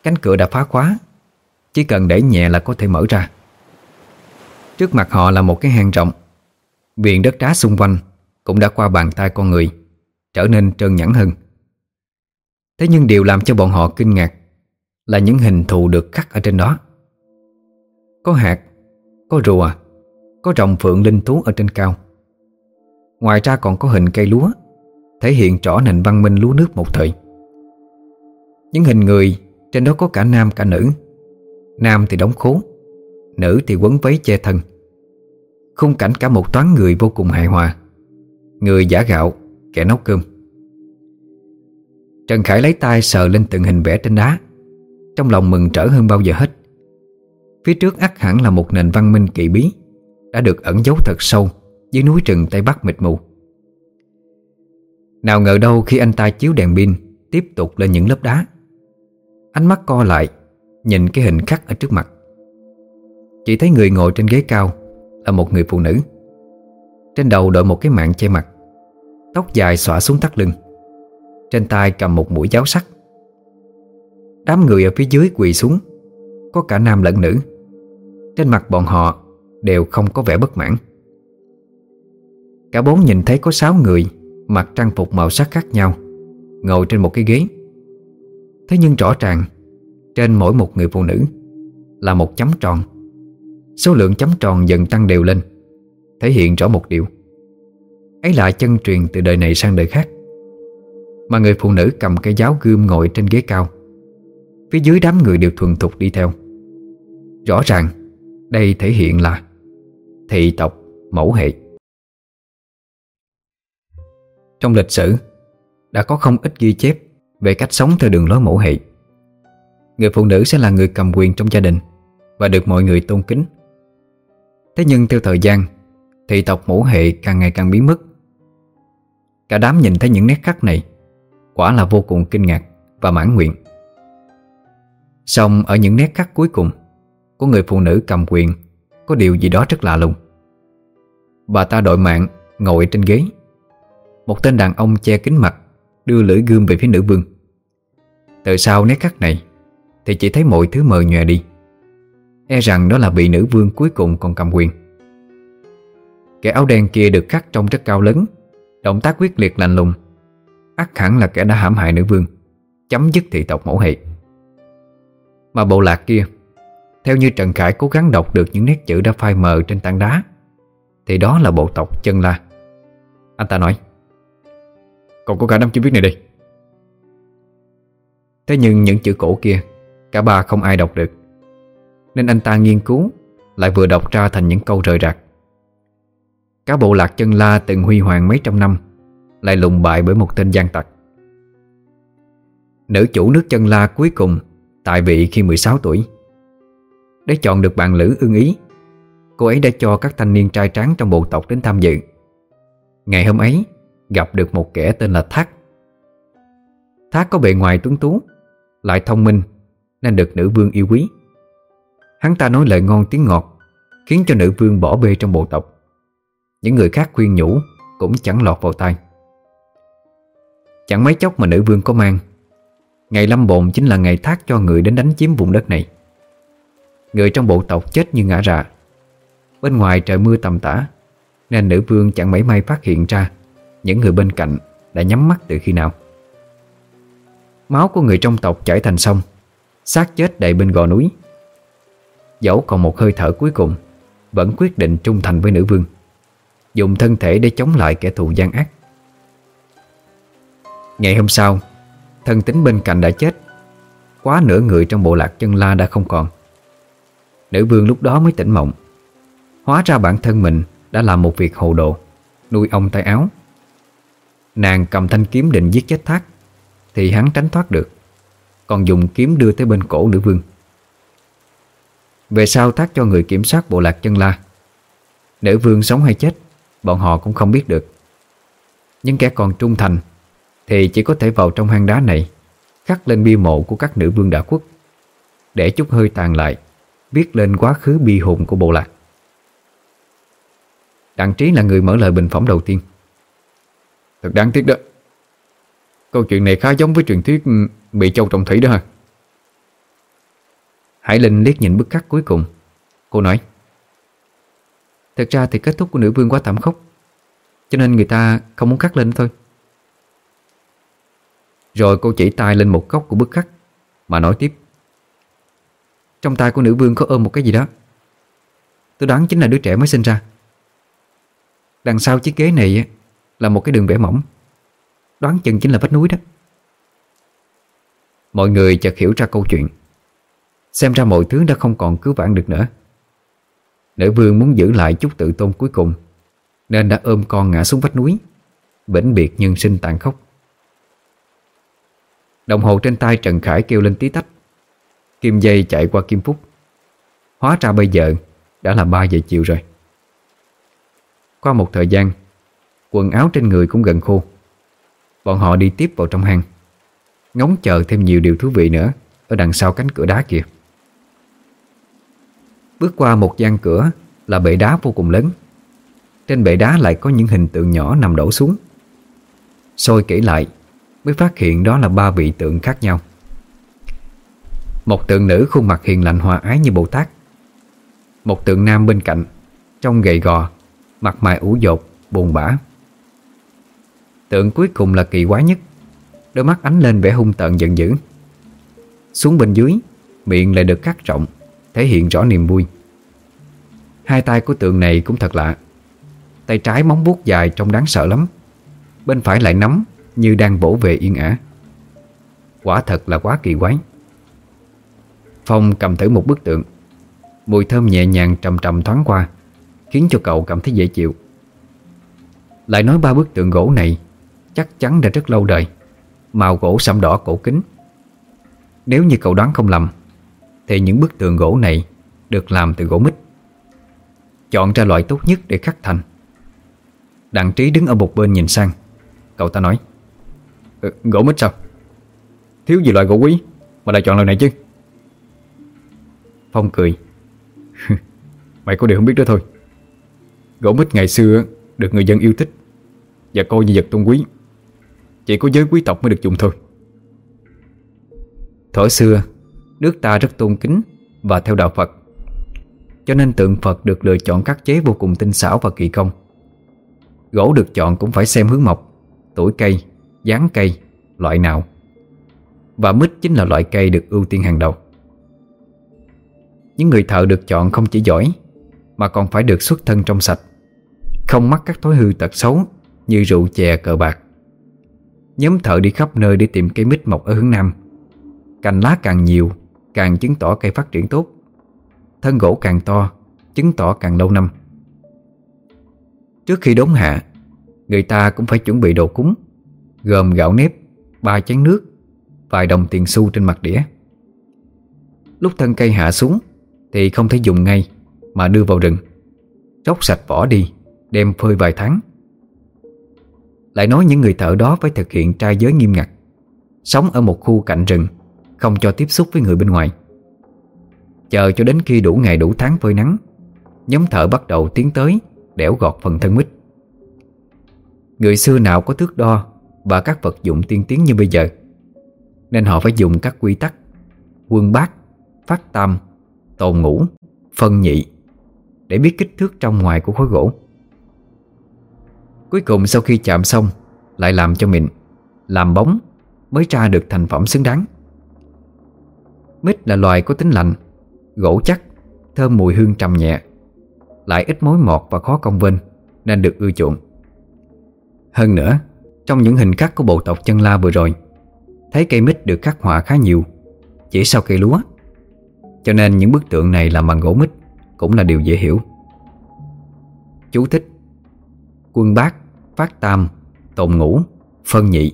Cánh cửa đã phá khóa, Chỉ cần đẩy nhẹ là có thể mở ra. Trước mặt họ là một cái hang rộng Viện đất đá xung quanh Cũng đã qua bàn tay con người, Trở nên trơn nhẵn hơn. Thế nhưng điều làm cho bọn họ kinh ngạc Là những hình thù được khắc ở trên đó. Có hạt, Có rùa, Có rồng phượng linh thú ở trên cao. Ngoài ra còn có hình cây lúa, Thể hiện rõ nền văn minh lúa nước một thời. Những hình người, Trên đó có cả nam, cả nữ. Nam thì đóng khố, Nữ thì quấn váy che thân. Khung cảnh cả một toán người vô cùng hài hòa. Người giả gạo, Kẻ nấu cơm. Trần Khải lấy tay sờ lên từng hình vẽ trên đá. Trong lòng mừng trở hơn bao giờ hết. Phía trước ắt hẳn là một nền văn minh kỳ bí, Đã được ẩn giấu thật sâu. Dưới núi rừng Tây Bắc mịt mù. Nào ngờ đâu khi anh ta chiếu đèn pin Tiếp tục lên những lớp đá. Ánh mắt co lại, Nhìn cái hình khắc ở trước mặt. Chỉ thấy người ngồi trên ghế cao Là một người phụ nữ. Trên đầu đội một cái mạng che mặt, Tóc dài xõa xuống thắt lưng. Trên tay cầm một mũi giáo sắt. Đám người ở phía dưới quỳ xuống, Có cả nam lẫn nữ. Trên mặt bọn họ Đều không có vẻ bất mãn. Cả bốn nhìn thấy có sáu người, Mặc trang phục màu sắc khác nhau, Ngồi trên một cái ghế. Thế nhưng rõ ràng, Trên mỗi một người phụ nữ Là một chấm tròn. Số lượng chấm tròn dần tăng đều lên, Thể hiện rõ một điều. Ấy là chân truyền từ đời này sang đời khác. Mà người phụ nữ cầm cây giáo gươm ngồi trên ghế cao, Phía dưới đám người đều thuần thục đi theo. Rõ ràng, Đây thể hiện là Thị tộc mẫu hệ. Trong lịch sử, Đã có không ít ghi chép Về cách sống theo đường lối mẫu hệ. Người phụ nữ sẽ là người cầm quyền trong gia đình Và được mọi người tôn kính. Thế nhưng theo thời gian, Thị tộc mẫu hệ càng ngày càng biến mất. Cả đám nhìn thấy những nét khắc này, Quả là vô cùng kinh ngạc Và mãn nguyện. Xong ở những nét khắc cuối cùng, Của người phụ nữ cầm quyền Có điều gì đó rất lạ lùng. Bà ta đội mạng Ngồi trên ghế. Một tên đàn ông che kính mặt, Đưa lưỡi gươm về phía nữ vương. Từ sau nét khắc này, Thì chỉ thấy mọi thứ mờ nhòe đi. E rằng đó là bị nữ vương cuối cùng còn cầm quyền. Kẻ áo đen kia được khắc trông rất cao lớn, Động tác quyết liệt lạnh lùng. Ắt hẳn là kẻ đã hãm hại nữ vương, Chấm dứt thị tộc mẫu hệ. Mà bộ lạc kia, Theo như Trần Khải cố gắng đọc được những nét chữ đã phai mờ trên tảng đá, Thì đó là bộ tộc chân la. Anh ta nói còn có cả năm chữ viết này đi. Thế nhưng những chữ cổ kia, Cả ba không ai đọc được. Nên anh ta nghiên cứu, Lại vừa đọc ra thành những câu rời rạc. Cả bộ lạc chân la từng huy hoàng mấy trăm năm, Lại lùng bại bởi một tên gian tặc. Nữ chủ nước chân la cuối cùng, Tại vị khi 16 tuổi. Để chọn được bạn lữ ưng ý, Cô ấy đã cho các thanh niên trai tráng trong bộ tộc đến tham dự. Ngày hôm ấy Gặp được một kẻ tên là Thác. Thác có bề ngoài tuấn tú, Lại thông minh, Nên được nữ vương yêu quý. Hắn ta nói lời ngon tiếng ngọt, Khiến cho nữ vương bỏ bê trong bộ tộc. Những người khác khuyên nhủ, Cũng chẳng lọt vào tai. Chẳng mấy chốc mà nữ vương có mang. Ngày lâm bồn chính là ngày thác cho người đến đánh chiếm vùng đất này. Người trong bộ tộc chết như ngã rạ. Bên ngoài trời mưa tầm tã, Nên nữ vương chẳng mấy may phát hiện ra. Những người bên cạnh đã nhắm mắt từ khi nào? Máu của người trong tộc chảy thành sông, xác chết đầy bên gò núi. Dẫu còn một hơi thở cuối cùng, Vẫn quyết định trung thành với nữ vương, Dùng thân thể để chống lại kẻ thù gian ác. Ngày hôm sau Thân tính bên cạnh đã chết, Quá nửa người trong bộ lạc chân la đã không còn. Nữ vương lúc đó mới tỉnh mộng, Hóa ra bản thân mình đã làm một việc hồ đồ, Nuôi ông tay áo. Nàng cầm thanh kiếm định giết chết thác, Thì hắn tránh thoát được, Còn dùng kiếm đưa tới bên cổ nữ vương. Về sau thác cho người kiểm soát bộ lạc chân la. Nữ vương sống hay chết, Bọn họ cũng không biết được. Nhưng kẻ còn trung thành, Thì chỉ có thể vào trong hang đá này, Khắc lên bia mộ của các nữ vương đã quốc, Để chút hơi tàn lại, Viết lên quá khứ bi hùng của bộ lạc. Đặng Trí là người mở lời bình phẩm đầu tiên. Thật đáng tiếc đó. Câu chuyện này khá giống với truyền thuyết ừ, Bị châu trọng thủy đó hả Hải Linh liếc nhìn bức khắc cuối cùng. Cô nói, Thật ra thì kết thúc của nữ vương quá thảm khốc, Cho nên người ta không muốn khắc lên thôi. Rồi cô chỉ tay lên một góc của bức khắc, Mà nói tiếp, Trong tay của nữ vương có ôm một cái gì đó. Tôi đoán chính là đứa trẻ mới sinh ra. Đằng sau chiếc ghế này là một cái đường vẽ mỏng. Đoán chừng chính là vách núi đó. Mọi người chợt hiểu ra câu chuyện. Xem ra mọi thứ đã không còn cứu vãn được nữa. Nữ vương muốn giữ lại chút tự tôn cuối cùng, Nên đã ôm con ngã xuống vách núi Vĩnh biệt nhân sinh tàn khốc. Đồng hồ trên tay Trần Khải kêu lên tí tách. Kim dây chạy qua Kim Phúc. Hóa ra bây giờ Đã là 3 giờ chiều rồi. Qua một thời gian Quần áo trên người cũng gần khô. Bọn họ đi tiếp vào trong hang. Ngóng chờ thêm nhiều điều thú vị nữa Ở đằng sau cánh cửa đá kia. Bước qua một gian cửa Là bệ đá vô cùng lớn. Trên bệ đá lại có những hình tượng nhỏ nằm đổ xuống. Sôi kỹ lại Mới phát hiện đó là ba vị tượng khác nhau. Một tượng nữ khuôn mặt hiền lành hòa ái như Bồ Tát. Một tượng nam bên cạnh Trông gầy gò Mặt mày ủ dột, buồn bã. Tượng cuối cùng là kỳ quái nhất. Đôi mắt ánh lên vẻ hung tợn giận dữ. Xuống bên dưới, Miệng lại được cắt rộng, Thể hiện rõ niềm vui. Hai tay của tượng này cũng thật lạ. Tay trái móng vuốt dài trông đáng sợ lắm. Bên phải lại nắm Như đang bổ về yên ả. Quả thật là quá kỳ quái. Phong cầm thử một bức tượng. Mùi thơm nhẹ nhàng trầm trầm thoáng qua, Khiến cho cậu cảm thấy dễ chịu. Lại nói ba bức tượng gỗ này Chắc chắn đã rất lâu đời. Màu gỗ sẫm đỏ cổ kính. Nếu như cậu đoán không lầm Thì những bức tường gỗ này Được làm từ gỗ mít. Chọn ra loại tốt nhất để khắc thành. Đặng trí đứng ở một bên nhìn sang. Cậu ta nói ừ, Gỗ mít sao? Thiếu gì loại gỗ quý Mà lại chọn loại này chứ? Phong cười. cười Mày có điều không biết đó thôi. Gỗ mít ngày xưa được người dân yêu thích Và coi như vật tôn quý. Chỉ có giới quý tộc mới được dùng thôi. Thổi xưa Nước ta rất tôn kính Và theo đạo Phật. Cho nên tượng Phật được lựa chọn các chế vô cùng tinh xảo và kỳ công. Gỗ được chọn cũng phải xem hướng mọc Tuổi cây, dáng cây, loại nào. Và mít chính là loại cây được ưu tiên hàng đầu. Những người thợ được chọn không chỉ giỏi Mà còn phải được xuất thân trong sạch không mắc các thói hư tật xấu Như rượu chè cờ bạc. Nhóm thợ đi khắp nơi để tìm cây mít mọc ở hướng Nam. Cành lá càng nhiều Càng chứng tỏ cây phát triển tốt. Thân gỗ càng to Chứng tỏ càng lâu năm. Trước khi đốn hạ Người ta cũng phải chuẩn bị đồ cúng Gồm gạo nếp, ba chén nước Vài đồng tiền xu trên mặt đĩa. Lúc thân cây hạ xuống Thì không thể dùng ngay Mà đưa vào rừng. Róc sạch vỏ đi Đem phơi vài tháng. Lại nói những người thợ đó phải thực hiện trai giới nghiêm ngặt. Sống ở một khu cạnh rừng Không cho tiếp xúc với người bên ngoài. Chờ cho đến khi đủ ngày đủ tháng phơi nắng Nhóm thợ bắt đầu tiến tới Đẽo gọt phần thân mít. Người xưa nào có thước đo Và các vật dụng tiên tiến như bây giờ? Nên họ phải dùng các quy tắc Quân bát, phát tam, tồn ngũ, phân nhị Để biết kích thước trong ngoài của khối gỗ. Cuối cùng sau khi chạm xong Lại làm cho mình Làm bóng Mới ra được thành phẩm xứng đáng. Mít là loài có tính lạnh Gỗ chắc Thơm mùi hương trầm nhẹ Lại ít mối mọt và khó công vênh Nên được ưa chuộng. Hơn nữa Trong những hình khắc của bộ tộc chân la vừa rồi Thấy cây mít được khắc họa khá nhiều Chỉ sau cây lúa. Cho nên những bức tượng này làm bằng gỗ mít Cũng là điều dễ hiểu. Chú thích Quân bát, phát tam, tồn ngũ, phân nhị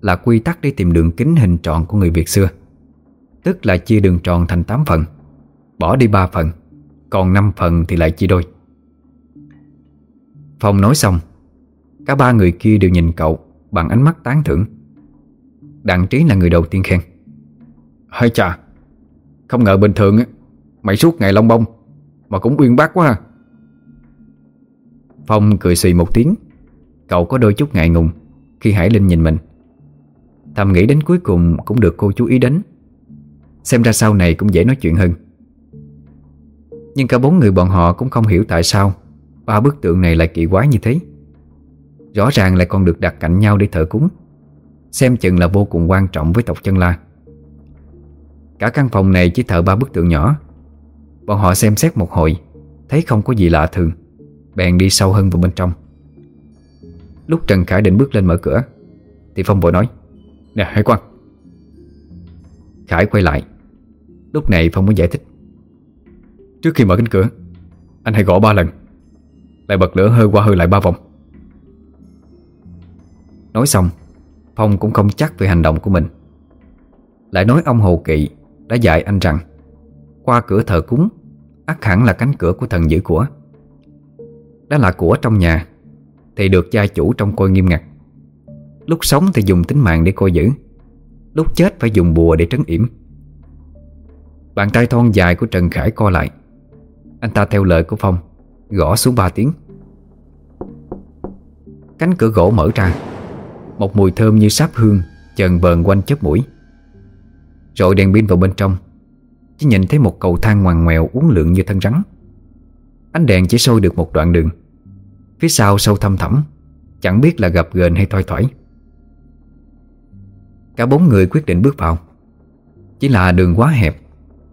Là quy tắc để tìm đường kính hình tròn của người Việt xưa. Tức là chia đường tròn thành 8 phần Bỏ đi 3 phần Còn 5 phần thì lại chia đôi. Phong nói xong Cả ba người kia đều nhìn cậu Bằng ánh mắt tán thưởng. Đặng Trí là người đầu tiên khen. Hay chà Không ngờ bình thường Mày suốt ngày long bông Mà cũng uyên bác quá ha Phong cười xì một tiếng Cậu có đôi chút ngại ngùng Khi Hải Linh nhìn mình. Thầm nghĩ đến cuối cùng cũng được cô chú ý đến. Xem ra sau này cũng dễ nói chuyện hơn. Nhưng cả bốn người bọn họ cũng không hiểu tại sao Ba bức tượng này lại kỳ quái như thế. Rõ ràng lại còn được đặt cạnh nhau để thờ cúng, Xem chừng là vô cùng quan trọng với tộc chân la. Cả căn phòng này chỉ thờ ba bức tượng nhỏ. Bọn họ xem xét một hồi, Thấy không có gì lạ thường, Bèn đi sâu hơn vào bên trong. Lúc Trần Khải định bước lên mở cửa, Thì Phong vội nói, Nè hãy quan Khải quay lại. Lúc này Phong muốn giải thích, Trước khi mở cánh cửa, Anh hãy gõ ba lần, Lại bật lửa hơi qua hơi lại ba vòng. Nói xong, Phong cũng không chắc về hành động của mình. Lại nói ông Hồ Kỵ Đã dạy anh rằng, Qua cửa thờ cúng ắt hẳn là cánh cửa của thần giữ của. Đó là của trong nhà thì được gia chủ trong coi nghiêm ngặt. Lúc sống thì dùng tính mạng để coi giữ, Lúc chết phải dùng bùa để trấn yểm. Bàn tay thon dài của Trần Khải co lại. Anh ta theo lời của Phong, Gõ xuống ba tiếng. Cánh cửa gỗ mở ra, Một mùi thơm như sáp hương Chần bờn quanh chớp mũi. Rồi đèn pin vào bên trong, Chỉ nhìn thấy một cầu thang ngoằn ngoèo uốn lượn như thân rắn. Ánh đèn chỉ sôi được một đoạn đường. Phía sau sâu thăm thẳm, Chẳng biết là gặp gền hay thoi thoải Cả bốn người quyết định bước vào. Chỉ là đường quá hẹp,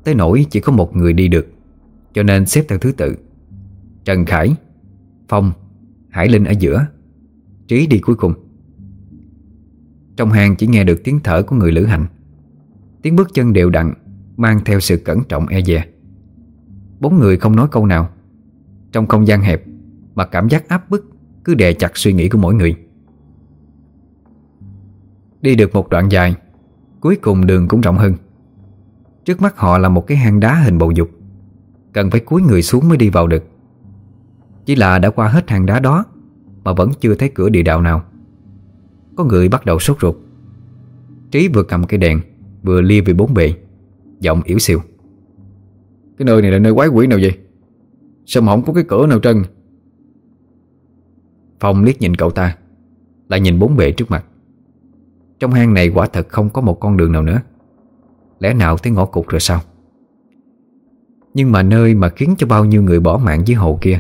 Tới nỗi chỉ có một người đi được, Cho nên xếp theo thứ tự. Trần Khải, Phong, Hải Linh ở giữa, Trí đi cuối cùng. Trong hàng chỉ nghe được tiếng thở của người lữ hành. Tiếng bước chân đều đặn, Mang theo sự cẩn trọng e dè. Bốn người không nói câu nào, Trong không gian hẹp mà cảm giác áp bức Cứ đè chặt suy nghĩ của mỗi người. Đi được một đoạn dài, Cuối cùng đường cũng rộng hơn. Trước mắt họ là một cái hang đá hình bầu dục, Cần phải cúi người xuống mới đi vào được. Chỉ là đã qua hết hang đá đó Mà vẫn chưa thấy cửa địa đạo nào. Có người bắt đầu sốt ruột. Trí vừa cầm cây đèn, Vừa lia về bốn bề, Giọng yếu xìu Cái nơi này là nơi quái quỷ nào vậy? Sao mà không có cái cửa nào trơn? Phong liếc nhìn cậu ta, Lại nhìn bốn bề trước mặt. Trong hang này quả thật không có một con đường nào nữa. Lẽ nào tới ngõ cụt rồi sao? Nhưng mà nơi mà khiến cho bao nhiêu người bỏ mạng dưới hồ kia,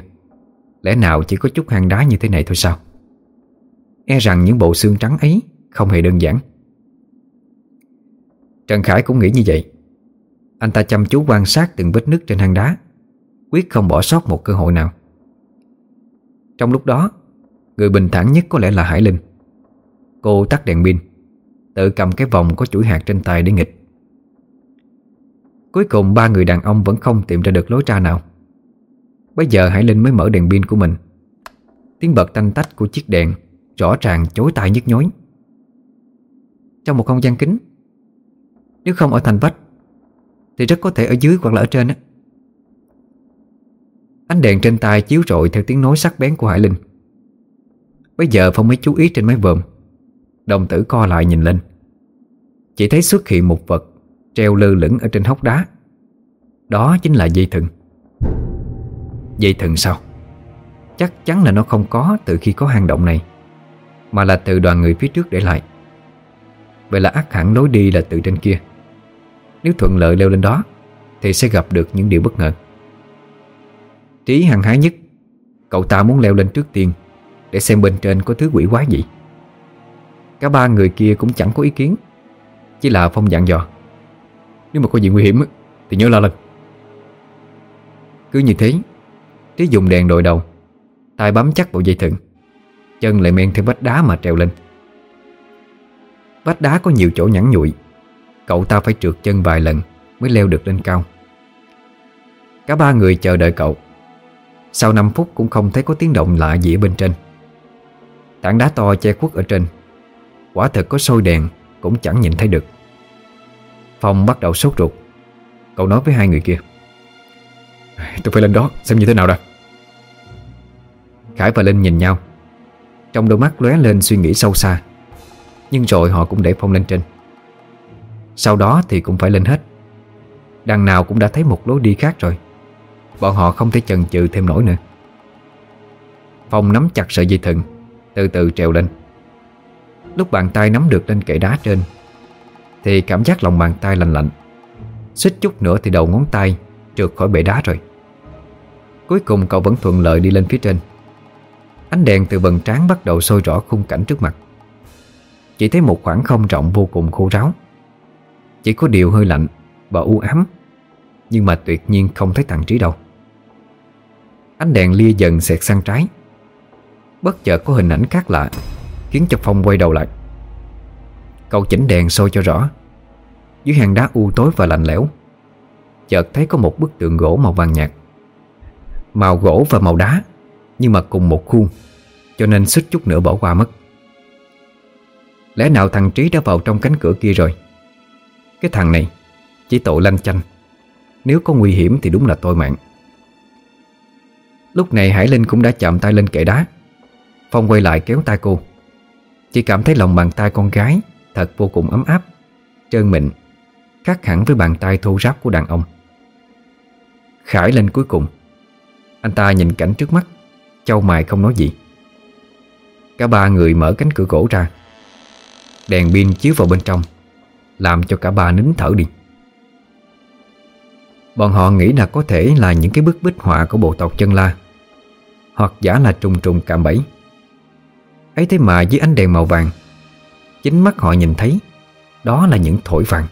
Lẽ nào chỉ có chút hang đá như thế này thôi sao? E rằng những bộ xương trắng ấy Không hề đơn giản. Trần Khải cũng nghĩ như vậy. Anh ta chăm chú quan sát từng vết nứt trên hang đá, Quyết không bỏ sót một cơ hội nào. Trong lúc đó Người bình thản nhất có lẽ là Hải Linh. Cô tắt đèn pin, Tự cầm cái vòng có chuỗi hạt trên tay để nghịch. Cuối cùng ba người đàn ông vẫn không tìm ra được lối ra nào. Bây giờ Hải Linh mới mở đèn pin của mình. Tiếng bật tanh tách của chiếc đèn Rõ ràng chối tai nhức nhối. Trong một không gian kính Nếu không ở thành vách, Thì rất có thể ở dưới hoặc là ở trên á. Ánh đèn trên tay chiếu rọi theo tiếng nói sắc bén của Hải Linh. Bây giờ Phong mới chú ý trên máy vòm. Đồng tử co lại nhìn lên. Chỉ thấy xuất hiện một vật Treo lơ lửng ở trên hốc đá. Đó chính là dây thừng. Dây thừng sao? Chắc chắn là nó không có từ khi có hang động này, Mà là từ đoàn người phía trước để lại. Vậy là ác hẳn lối đi là từ trên kia. Nếu thuận lợi leo lên đó, Thì sẽ gặp được những điều bất ngờ. Trí hăng hái nhất, Cậu ta muốn leo lên trước tiên. Để xem bên trên có thứ quỷ quái gì. Cả ba người kia cũng chẳng có ý kiến, Chỉ là Phong dặn dò. Nếu mà có gì nguy hiểm Thì nhớ la lên Cứ như thế, Trí dùng đèn đội đầu, tay bám chắc vào dây thừng, Chân lại men theo vách đá mà trèo lên. Vách đá có nhiều chỗ nhẵn nhụi, Cậu ta phải trượt chân vài lần Mới leo được lên cao. Cả ba người chờ đợi cậu. Sau 5 phút cũng không thấy có tiếng động lạ gì ở bên trên. Tảng đá to che khuất ở trên. Quả thật có sôi đèn Cũng chẳng nhìn thấy được. Phong bắt đầu sốt ruột. Cậu nói với hai người kia. Tôi phải lên đó xem như thế nào đã. Khải và Linh nhìn nhau. Trong đôi mắt lóe lên suy nghĩ sâu xa. Nhưng rồi họ cũng để Phong lên trên. Sau đó thì cũng phải lên hết. Đằng nào cũng đã thấy một lối đi khác rồi. Bọn họ không thể chần chừ thêm nổi nữa. Phong nắm chặt sợi dây thừng. Từ từ trèo lên. Lúc bàn tay nắm được lên kệ đá trên, Thì cảm giác lòng bàn tay lạnh lạnh. Xích chút nữa thì đầu ngón tay Trượt khỏi bệ đá rồi. Cuối cùng cậu vẫn thuận lợi đi lên phía trên. Ánh đèn từ vầng trán bắt đầu sôi rõ khung cảnh trước mặt. Chỉ thấy một khoảng không rộng vô cùng khô ráo. Chỉ có điều hơi lạnh và u ám, Nhưng mà tuyệt nhiên không thấy thằng Trí đâu. Ánh đèn lia dần xẹt sang trái. Bất chợt có hình ảnh khác lạ, Khiến cho Phong quay đầu lại. Cậu chỉnh đèn soi cho rõ. Dưới hang đá u tối và lạnh lẽo, Chợt thấy có một bức tượng gỗ màu vàng nhạt. Màu gỗ và màu đá, Nhưng mà cùng một khuôn, Cho nên suýt chút nữa bỏ qua mất. Lẽ nào thằng Trí đã vào trong cánh cửa kia rồi? Cái thằng này Chỉ tội lanh chanh. Nếu có nguy hiểm thì đúng là tôi mạng. Lúc này Hải Linh cũng đã chạm tay lên kệ đá. Phong quay lại kéo tay cô. Chỉ cảm thấy lòng bàn tay con gái Thật vô cùng ấm áp, Trơn mịn, Khác hẳn với bàn tay thô ráp của đàn ông. Khải lên cuối cùng. Anh ta nhìn cảnh trước mắt Châu mày không nói gì. Cả ba người mở cánh cửa gỗ ra. Đèn pin chiếu vào bên trong, Làm cho cả ba nín thở đi. Bọn họ nghĩ là có thể là những cái bức bích họa của bộ tộc chân la, Hoặc giả là trùng trùng cạm bẫy ấy thế mà dưới ánh đèn màu vàng Chính mắt họ nhìn thấy Đó là những thổi vàng.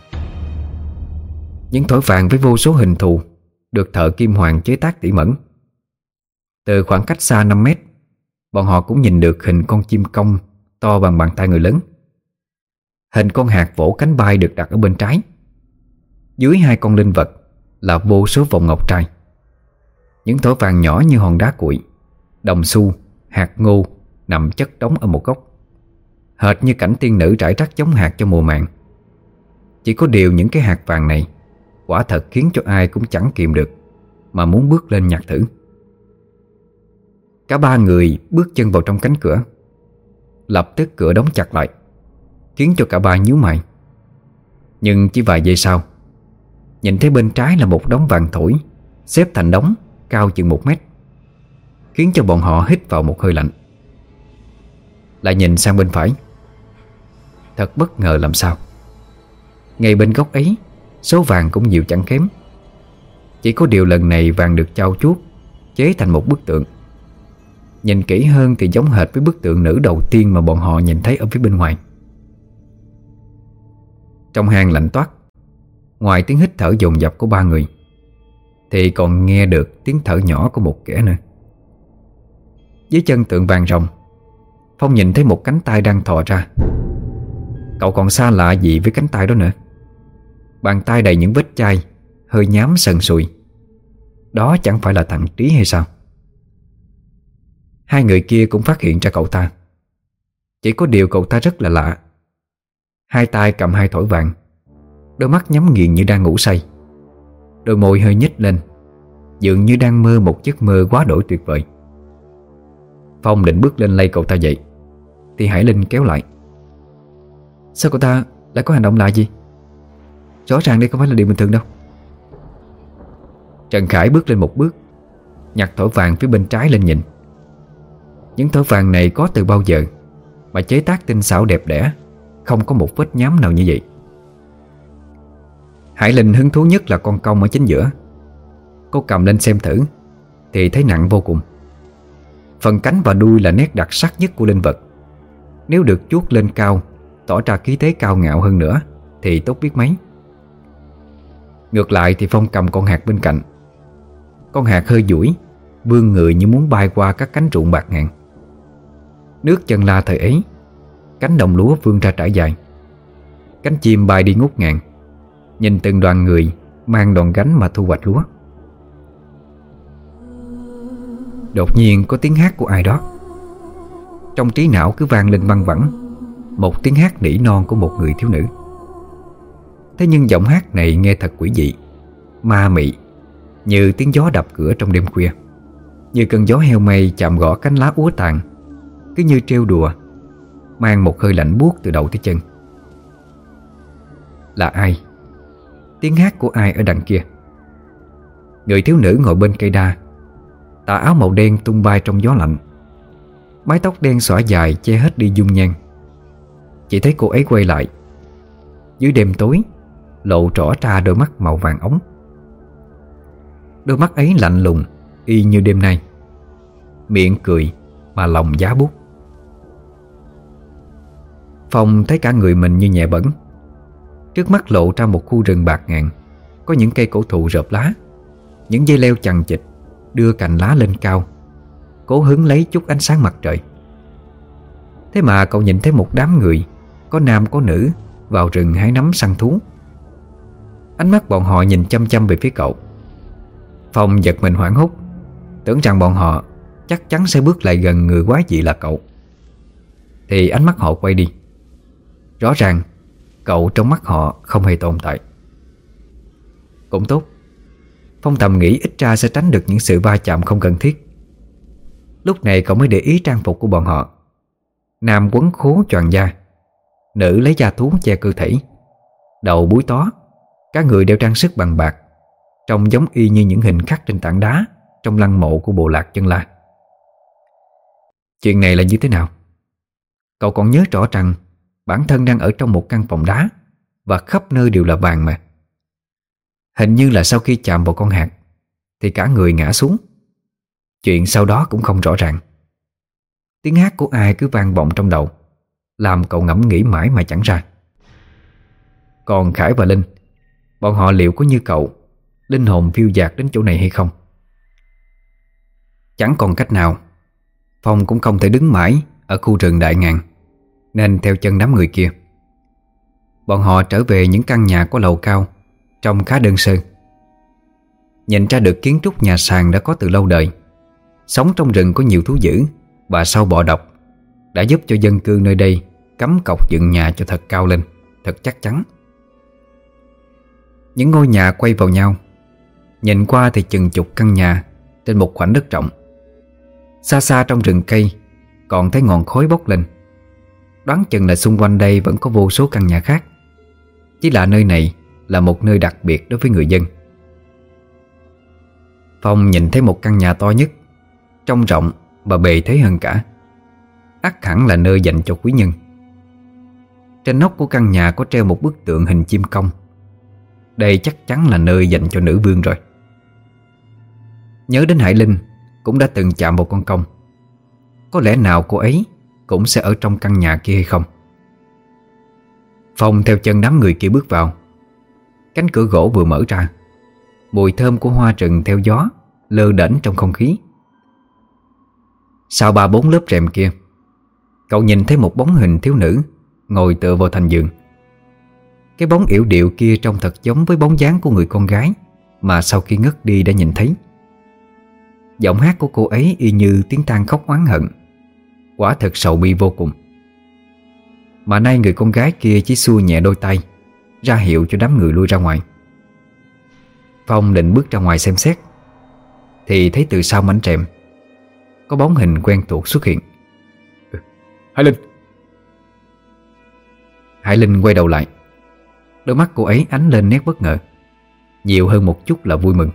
Những thổi vàng với vô số hình thù Được thợ kim hoàng chế tác tỉ mẩn. Từ khoảng cách xa 5 mét Bọn họ cũng nhìn được hình con chim công To bằng bàn tay người lớn. Hình con hạt vỗ cánh bay được đặt ở bên trái. Dưới hai con linh vật Là vô số vòng ngọc trai. Những thổi vàng nhỏ như hòn đá cuội Đồng xu, hạt ngô Nằm chất đóng ở một góc. Hệt như cảnh tiên nữ trải rác giống hạt cho mùa màng. Chỉ có điều những cái hạt vàng này, Quả thật khiến cho ai cũng chẳng kìm được, Mà muốn bước lên nhặt thử. Cả ba người bước chân vào trong cánh cửa. Lập tức cửa đóng chặt lại, Khiến cho cả ba nhíu mày. Nhưng chỉ vài giây sau, Nhìn thấy bên trái là một đống vàng thổi, Xếp thành đống, Cao chừng một mét, Khiến cho bọn họ hít vào một hơi lạnh. Lại nhìn sang bên phải. Thật bất ngờ làm sao. Ngay bên góc ấy, Số vàng cũng nhiều chẳng kém. Chỉ có điều lần này vàng được trao chuốt, Chế thành một bức tượng. Nhìn kỹ hơn thì giống hệt với bức tượng nữ đầu tiên Mà bọn họ nhìn thấy ở phía bên ngoài. Trong hang lạnh toát, Ngoài tiếng hít thở dồn dập của ba người, Thì còn nghe được tiếng thở nhỏ của một kẻ nữa. Dưới chân tượng vàng rồng Phong nhìn thấy một cánh tay đang thò ra. Cậu còn xa lạ gì với cánh tay đó nữa? Bàn tay đầy những vết chai, Hơi nhám sần sùi. Đó chẳng phải là thằng Trí hay sao? Hai người kia cũng phát hiện ra cậu ta. Chỉ có điều cậu ta rất là lạ. Hai tay cầm hai thổi vàng, Đôi mắt nhắm nghiền như đang ngủ say. Đôi môi hơi nhích lên, Dường như đang mơ một giấc mơ quá đổi tuyệt vời. Phong định bước lên lay cậu ta dậy. Thì Hải Linh kéo lại. Sao cô ta lại có hành động lạ gì? Rõ ràng đây không phải là điều bình thường đâu. Trần Khải bước lên một bước, Nhặt thổi vàng phía bên trái lên nhìn. Những thổi vàng này có từ bao giờ Mà chế tác tinh xảo đẹp đẽ, Không có một vết nhám nào như vậy? Hải Linh hứng thú nhất là con công ở chính giữa. Cô cầm lên xem thử, Thì thấy nặng vô cùng. Phần cánh và đuôi là nét đặc sắc nhất của linh vật. Nếu được chuốt lên cao, Tỏ ra khí thế cao ngạo hơn nữa, Thì tốt biết mấy. Ngược lại thì Phong cầm con hạt bên cạnh. Con hạt hơi duỗi Vươn người như muốn bay qua các cánh ruộng bạc ngàn. Nước chân la thời ấy, Cánh đồng lúa vươn ra trải dài. Cánh chim bay đi ngút ngàn, Nhìn từng đoàn người Mang đòn gánh mà thu hoạch lúa. Đột nhiên có tiếng hát của ai đó. Trong trí não cứ vang lên văng vẳng, Một tiếng hát nỉ non của một người thiếu nữ Thế nhưng giọng hát này nghe thật quỷ dị, Ma mị, Như tiếng gió đập cửa trong đêm khuya Như cơn gió heo mây chạm gõ cánh lá úa tàn, Cứ như trêu đùa, Mang một hơi lạnh buốt từ đầu tới chân Là ai? Tiếng hát của ai ở đằng kia? Người thiếu nữ ngồi bên cây đa, Tà áo màu đen tung bay trong gió lạnh Mái tóc đen xõa dài che hết đi dung nhan. Chỉ thấy cô ấy quay lại. Dưới đêm tối, Lộ rõ ra đôi mắt màu vàng ống. Đôi mắt ấy lạnh lùng, Y như đêm nay. Miệng cười Mà lòng giá bút Phong thấy cả người mình như nhẹ bẩn. Trước mắt lộ ra một khu rừng bạc ngàn, Có những cây cổ thụ rợp lá, Những dây leo chằng chịch Đưa cành lá lên cao. Cố hứng lấy chút ánh sáng mặt trời. Thế mà cậu nhìn thấy một đám người, Có nam, có nữ, Vào rừng hái nắm săn thú. Ánh mắt bọn họ nhìn chăm chăm về phía cậu. Phong giật mình hoảng hốt, Tưởng rằng bọn họ Chắc chắn sẽ bước lại gần người quái dị là cậu. Thì ánh mắt họ quay đi. Rõ ràng, Cậu trong mắt họ không hề tồn tại. Cũng tốt, Phong tầm nghĩ ít ra sẽ tránh được những sự va chạm không cần thiết. Lúc này cậu mới để ý trang phục của bọn họ. Nam quấn khố tròn da. Nữ lấy da thú che cơ thể. Đầu búi tó. Các người đeo trang sức bằng bạc. Trông giống y như những hình khắc trên tảng đá, Trong lăng mộ của bộ lạc chân la. Chuyện này là như thế nào? Cậu còn nhớ rõ rằng Bản thân đang ở trong một căn phòng đá Và khắp nơi đều là vàng mà. Hình như là sau khi chạm vào con hạt, Thì cả người ngã xuống. Chuyện sau đó cũng không rõ ràng. Tiếng hát của ai cứ vang vọng trong đầu, Làm cậu ngẫm nghĩ mãi mà chẳng ra. Còn Khải và Linh, Bọn họ liệu có như cậu, Linh hồn phiêu dạt đến chỗ này hay không? Chẳng còn cách nào, Phong cũng không thể đứng mãi Ở khu rừng đại ngàn, Nên theo chân đám người kia. Bọn họ trở về những căn nhà có lầu cao, Trông khá đơn sơ. Nhìn ra được kiến trúc nhà sàn đã có từ lâu đời Sống trong rừng có nhiều thú dữ, Và sâu bọ độc, Đã giúp cho dân cư nơi đây Cắm cọc dựng nhà cho thật cao lên, Thật chắc chắn. Những ngôi nhà quay vào nhau, Nhìn qua thì chừng chục căn nhà Trên một khoảnh đất rộng. Xa xa trong rừng cây, Còn thấy ngọn khói bốc lên. Đoán chừng là xung quanh đây vẫn có vô số căn nhà khác, Chỉ là nơi này là một nơi đặc biệt đối với người dân. Phong nhìn thấy một căn nhà to nhất trong rộng và bề thế hơn cả. Ắt hẳn là nơi dành cho quý nhân. Trên nóc của căn nhà có treo một bức tượng hình chim công Đây chắc chắn là nơi dành cho nữ vương rồi. Nhớ đến Hải Linh, Cũng đã từng chạm vào con công Có lẽ nào cô ấy Cũng sẽ ở trong căn nhà kia hay không? Phong theo chân đám người kia bước vào. Cánh cửa gỗ vừa mở ra. Mùi thơm của hoa rừng theo gió Lơ đễnh trong không khí. Sau ba bốn lớp rèm kia, Cậu nhìn thấy một bóng hình thiếu nữ Ngồi tựa vào thành giường. Cái bóng yểu điệu kia trông thật giống với bóng dáng của người con gái Mà sau khi ngất đi đã nhìn thấy. Giọng hát của cô ấy y như tiếng than khóc oán hận. Quả thật sầu bi vô cùng. Mà nay người con gái kia chỉ xua nhẹ đôi tay, Ra hiệu cho đám người lui ra ngoài. Phong định bước ra ngoài xem xét, Thì thấy từ sau mảnh trệm có bóng hình quen thuộc xuất hiện. Hải Linh. Hải Linh quay đầu lại. Đôi mắt cô ấy ánh lên nét bất ngờ. Nhiều hơn một chút là vui mừng.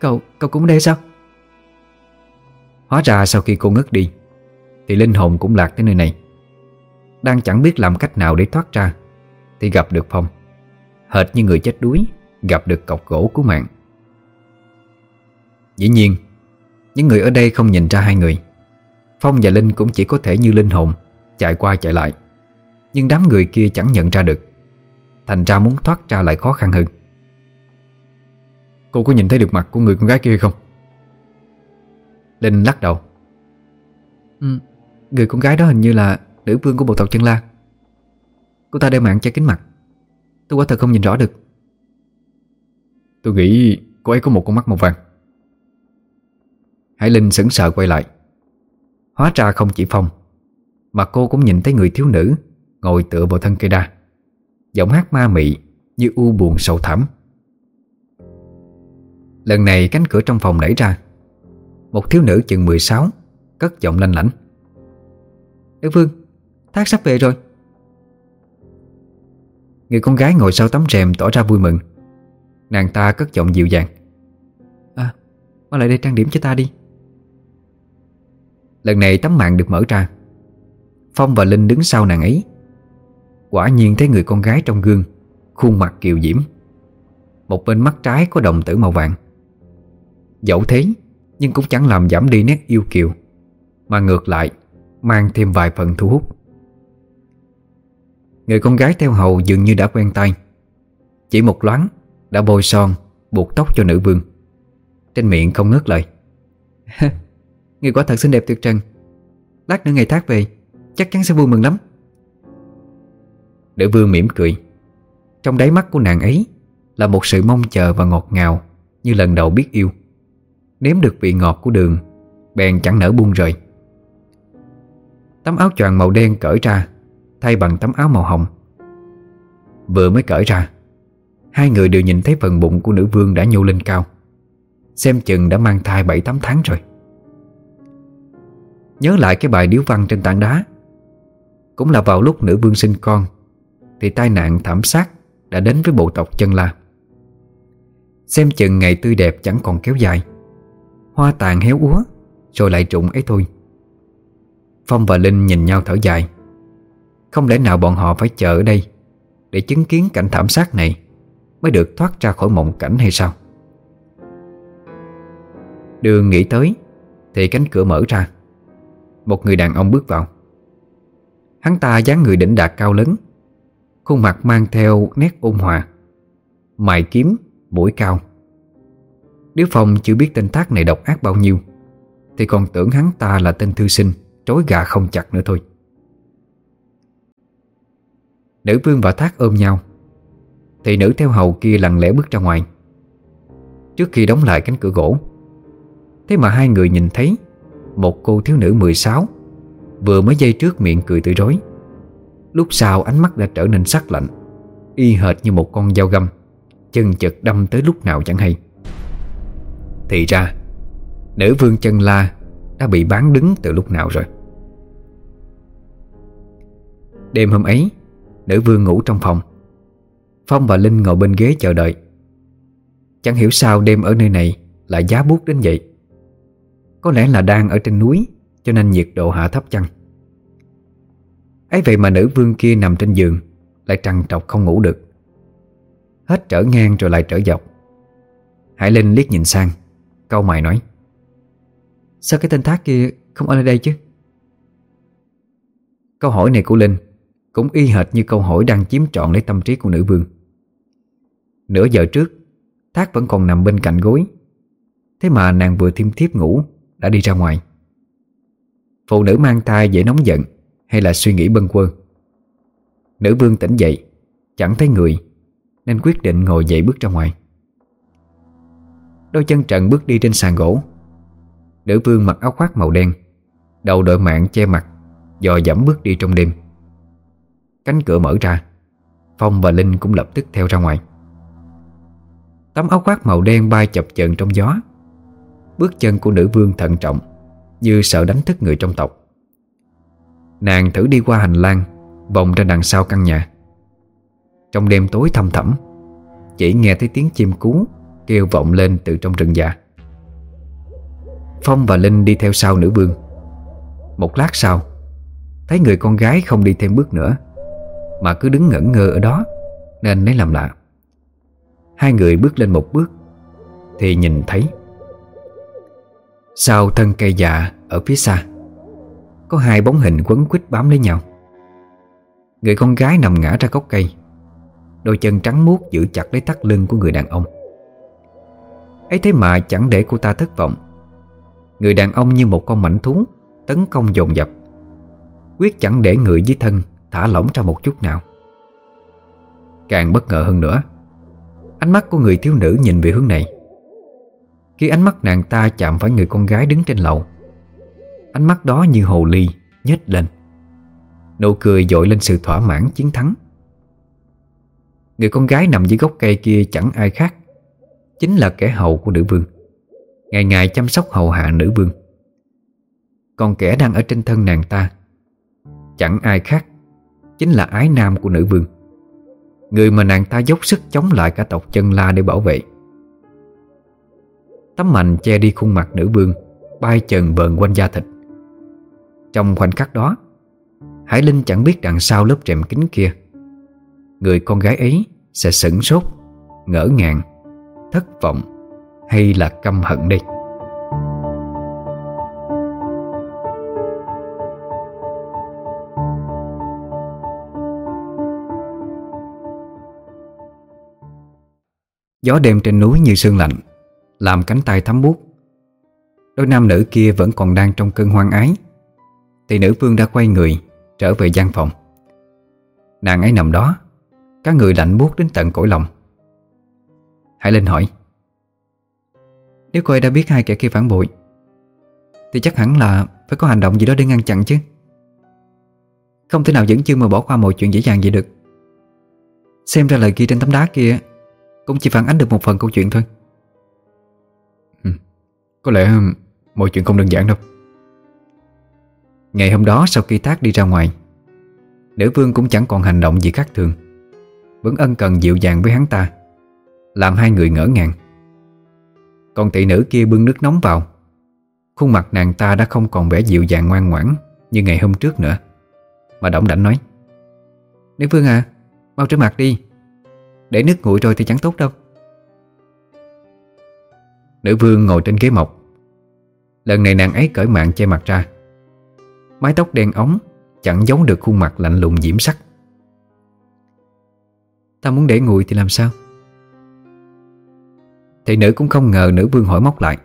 Cậu, cậu cũng đây sao? Hóa ra sau khi cô ngất đi Thì linh hồn cũng lạc tới nơi này. Đang chẳng biết làm cách nào để thoát ra Thì gặp được Phong. Hệt như người chết đuối Gặp được cọc gỗ cứu mạng. Dĩ nhiên Những người ở đây không nhìn ra hai người. Phong và Linh cũng chỉ có thể như linh hồn Chạy qua chạy lại. Nhưng đám người kia chẳng nhận ra được. Thành ra muốn thoát ra lại khó khăn hơn. Cô có nhìn thấy được mặt của người con gái kia không? Linh lắc đầu. Ừ, Người con gái đó hình như là Nữ vương của bộ tộc chân la. Cô ta đeo mạng che kính mặt. Tôi quả thật không nhìn rõ được. Tôi nghĩ cô ấy có một con mắt màu vàng Hải Linh sững sờ quay lại. Hóa ra không chỉ Phong, Mà cô cũng nhìn thấy người thiếu nữ Ngồi tựa vào thân cây đa. Giọng hát ma mị Như u buồn sâu thẳm. Lần này cánh cửa trong phòng đẩy ra. Một thiếu nữ chừng 16 Cất giọng lanh lảnh. Đức vương, Thác sắp về rồi. Người con gái ngồi sau tấm rèm tỏ ra vui mừng. Nàng ta cất giọng dịu dàng. À mà lại đây trang điểm cho ta đi. Lần này tấm mạng được mở ra. Phong và Linh đứng sau nàng ấy. Quả nhiên thấy người con gái trong gương, Khuôn mặt kiều diễm. Một bên mắt trái có đồng tử màu vàng. Dẫu thế, Nhưng cũng chẳng làm giảm đi nét yêu kiều, Mà ngược lại, Mang thêm vài phần thu hút. Người con gái theo hầu dường như đã quen tay Chỉ một loáng, Đã bôi son, Buộc tóc cho nữ vương. Trên miệng không ngớt lời. [LAUGHS] Người quả thật xinh đẹp tuyệt trần. Lát nữa ngày thác về Chắc chắn sẽ vui mừng lắm. Nữ vương mỉm cười. Trong đáy mắt của nàng ấy Là một sự mong chờ và ngọt ngào Như lần đầu biết yêu. Nếm được vị ngọt của đường Bèn chẳng nở buông rời. Tấm áo choàng màu đen cởi ra Thay bằng tấm áo màu hồng. Vừa mới cởi ra Hai người đều nhìn thấy phần bụng của nữ vương đã nhô lên cao. Xem chừng đã mang thai 7-8 tháng rồi Nhớ lại cái bài điếu văn trên tảng đá. Cũng là vào lúc nữ vương sinh con, Thì tai nạn thảm sát Đã đến với bộ tộc chân la. Xem chừng ngày tươi đẹp chẳng còn kéo dài. Hoa tàn héo úa, Rồi lại trụng ấy thôi. Phong và Linh nhìn nhau thở dài. Không lẽ nào bọn họ phải chờ ở đây Để chứng kiến cảnh thảm sát này Mới được thoát ra khỏi mộng cảnh hay sao? Đường nghĩ tới, Thì cánh cửa mở ra. Một người đàn ông bước vào. Hắn ta dáng người đỉnh đạt cao lớn Khuôn mặt mang theo nét ôn hòa Mày kiếm, mũi cao. Nếu Phong chưa biết tên tác này độc ác bao nhiêu Thì còn tưởng hắn ta là tên thư sinh Trối gà không chặt nữa thôi. Nữ vương và thác ôm nhau. Thì nữ theo hầu kia lặng lẽ bước ra ngoài. Trước khi đóng lại cánh cửa gỗ Thế mà hai người nhìn thấy một cô thiếu nữ 16 Vừa mới dây trước miệng cười tươi rối. Lúc sau ánh mắt đã trở nên sắc lạnh, Y hệt như một con dao găm, Chân chật đâm tới lúc nào chẳng hay. Thì ra, Nữ vương chân la Đã bị bán đứng từ lúc nào rồi. Đêm hôm ấy, Nữ vương ngủ trong phòng. Phong và Linh ngồi bên ghế chờ đợi. Chẳng hiểu sao đêm ở nơi này Lại giá buốt đến vậy. Có lẽ là đang ở trên núi, Cho nên nhiệt độ hạ thấp chăng? Ấy vậy mà nữ vương kia nằm trên giường, Lại trằn trọc không ngủ được. Hết trở ngang rồi lại trở dọc. Hải Linh liếc nhìn sang, Câu mày nói, Sao cái tên thác kia không ở đây chứ? Câu hỏi này của Linh Cũng y hệt như câu hỏi đang chiếm trọn lấy tâm trí của nữ vương. Nửa giờ trước, Thác vẫn còn nằm bên cạnh gối. Thế mà nàng vừa thêm thiếp ngủ đã đi ra ngoài. Phụ nữ mang thai dễ nóng giận Hay là suy nghĩ bâng quơ? Nữ vương tỉnh dậy, Chẳng thấy người, Nên quyết định ngồi dậy bước ra ngoài. Đôi chân trần bước đi trên sàn gỗ. Nữ vương mặc áo khoác màu đen, Đầu đội mạng che mặt, Dò dẫm bước đi trong đêm. Cánh cửa mở ra, Phong và Linh cũng lập tức theo ra ngoài. Tấm áo khoác màu đen bay chập chờn trong gió. Bước chân của nữ vương thận trọng, Như sợ đánh thức người trong tộc. Nàng thử đi qua hành lang, Vòng ra đằng sau căn nhà. Trong đêm tối thăm thẳm, Chỉ nghe thấy tiếng chim cú Kêu vọng lên từ trong rừng già. Phong và Linh đi theo sau nữ vương. Một lát sau, Thấy người con gái không đi thêm bước nữa, Mà cứ đứng ngẩn ngơ ở đó, Nên lấy làm lạ. Hai người bước lên một bước, Thì nhìn thấy sau thân cây già ở phía xa, Có hai bóng hình quấn quýt bám lấy nhau. Người con gái nằm ngã ra gốc cây, Đôi chân trắng muốt giữ chặt lấy thắt lưng của người đàn ông. Ấy thế mà chẳng để cô ta thất vọng. Người đàn ông như một con mảnh thú, Tấn công dồn dập, Quyết chẳng để người dưới thân Thả lỏng ra một chút nào. Càng bất ngờ hơn nữa, Ánh mắt của người thiếu nữ nhìn về hướng này khi ánh mắt nàng ta chạm phải người con gái đứng trên lầu. Ánh mắt đó như hồ ly, nhếch lên. Nụ cười dội lên sự thỏa mãn chiến thắng. Người con gái nằm dưới gốc cây kia chẳng ai khác, Chính là kẻ hầu của nữ vương. Ngày ngày chăm sóc hầu hạ nữ vương. Còn kẻ đang ở trên thân nàng ta, Chẳng ai khác, Chính là ái nam của nữ vương. Người mà nàng ta dốc sức chống lại cả tộc chân la để bảo vệ. Tấm mành che đi khuôn mặt nữ vương, Bay trần bờn quanh da thịt Trong khoảnh khắc đó, Hải Linh chẳng biết đằng sau lớp rèm kính kia Người con gái ấy sẽ sửng sốt, Ngỡ ngàng, Thất vọng Hay là căm hận đi. Gió đêm trên núi như sương lạnh làm cánh tay thấm bút. Đôi nam nữ kia vẫn còn đang trong cơn hoang ái. Thì nữ vương đã quay người, Trở về gian phòng. Nàng ấy nằm đó Các người lạnh buốt đến tận cõi lòng. Hãy lên hỏi. Nếu cô ấy đã biết hai kẻ kia phản bội, Thì chắc hẳn là Phải có hành động gì đó để ngăn chặn chứ. Không thể nào dẫn chương mà bỏ qua mọi chuyện dễ dàng vậy được. Xem ra lời ghi trên tấm đá kia cũng chỉ phản ánh được một phần câu chuyện thôi. Có lẽ mọi chuyện không đơn giản đâu. Ngày hôm đó, sau khi Thác đi ra ngoài, Nữ vương cũng chẳng còn hành động gì khác thường. Vẫn ân cần dịu dàng với hắn ta, Làm hai người ngỡ ngàng. Còn tỷ nữ kia bưng nước nóng vào. Khuôn mặt nàng ta đã không còn vẻ dịu dàng ngoan ngoãn Như ngày hôm trước nữa, Mà động đảnh nói, Nữ vương à Mau trở mặt đi. Để nước nguội rồi thì chẳng tốt đâu. Nữ vương ngồi trên ghế mộc. Lần này nàng ấy cởi mạng che mặt ra. Mái tóc đen ống Chẳng giấu được khuôn mặt lạnh lùng diễm sắc. Ta muốn để nguội thì làm sao? Thị nữ cũng không ngờ nữ vương hỏi móc lại.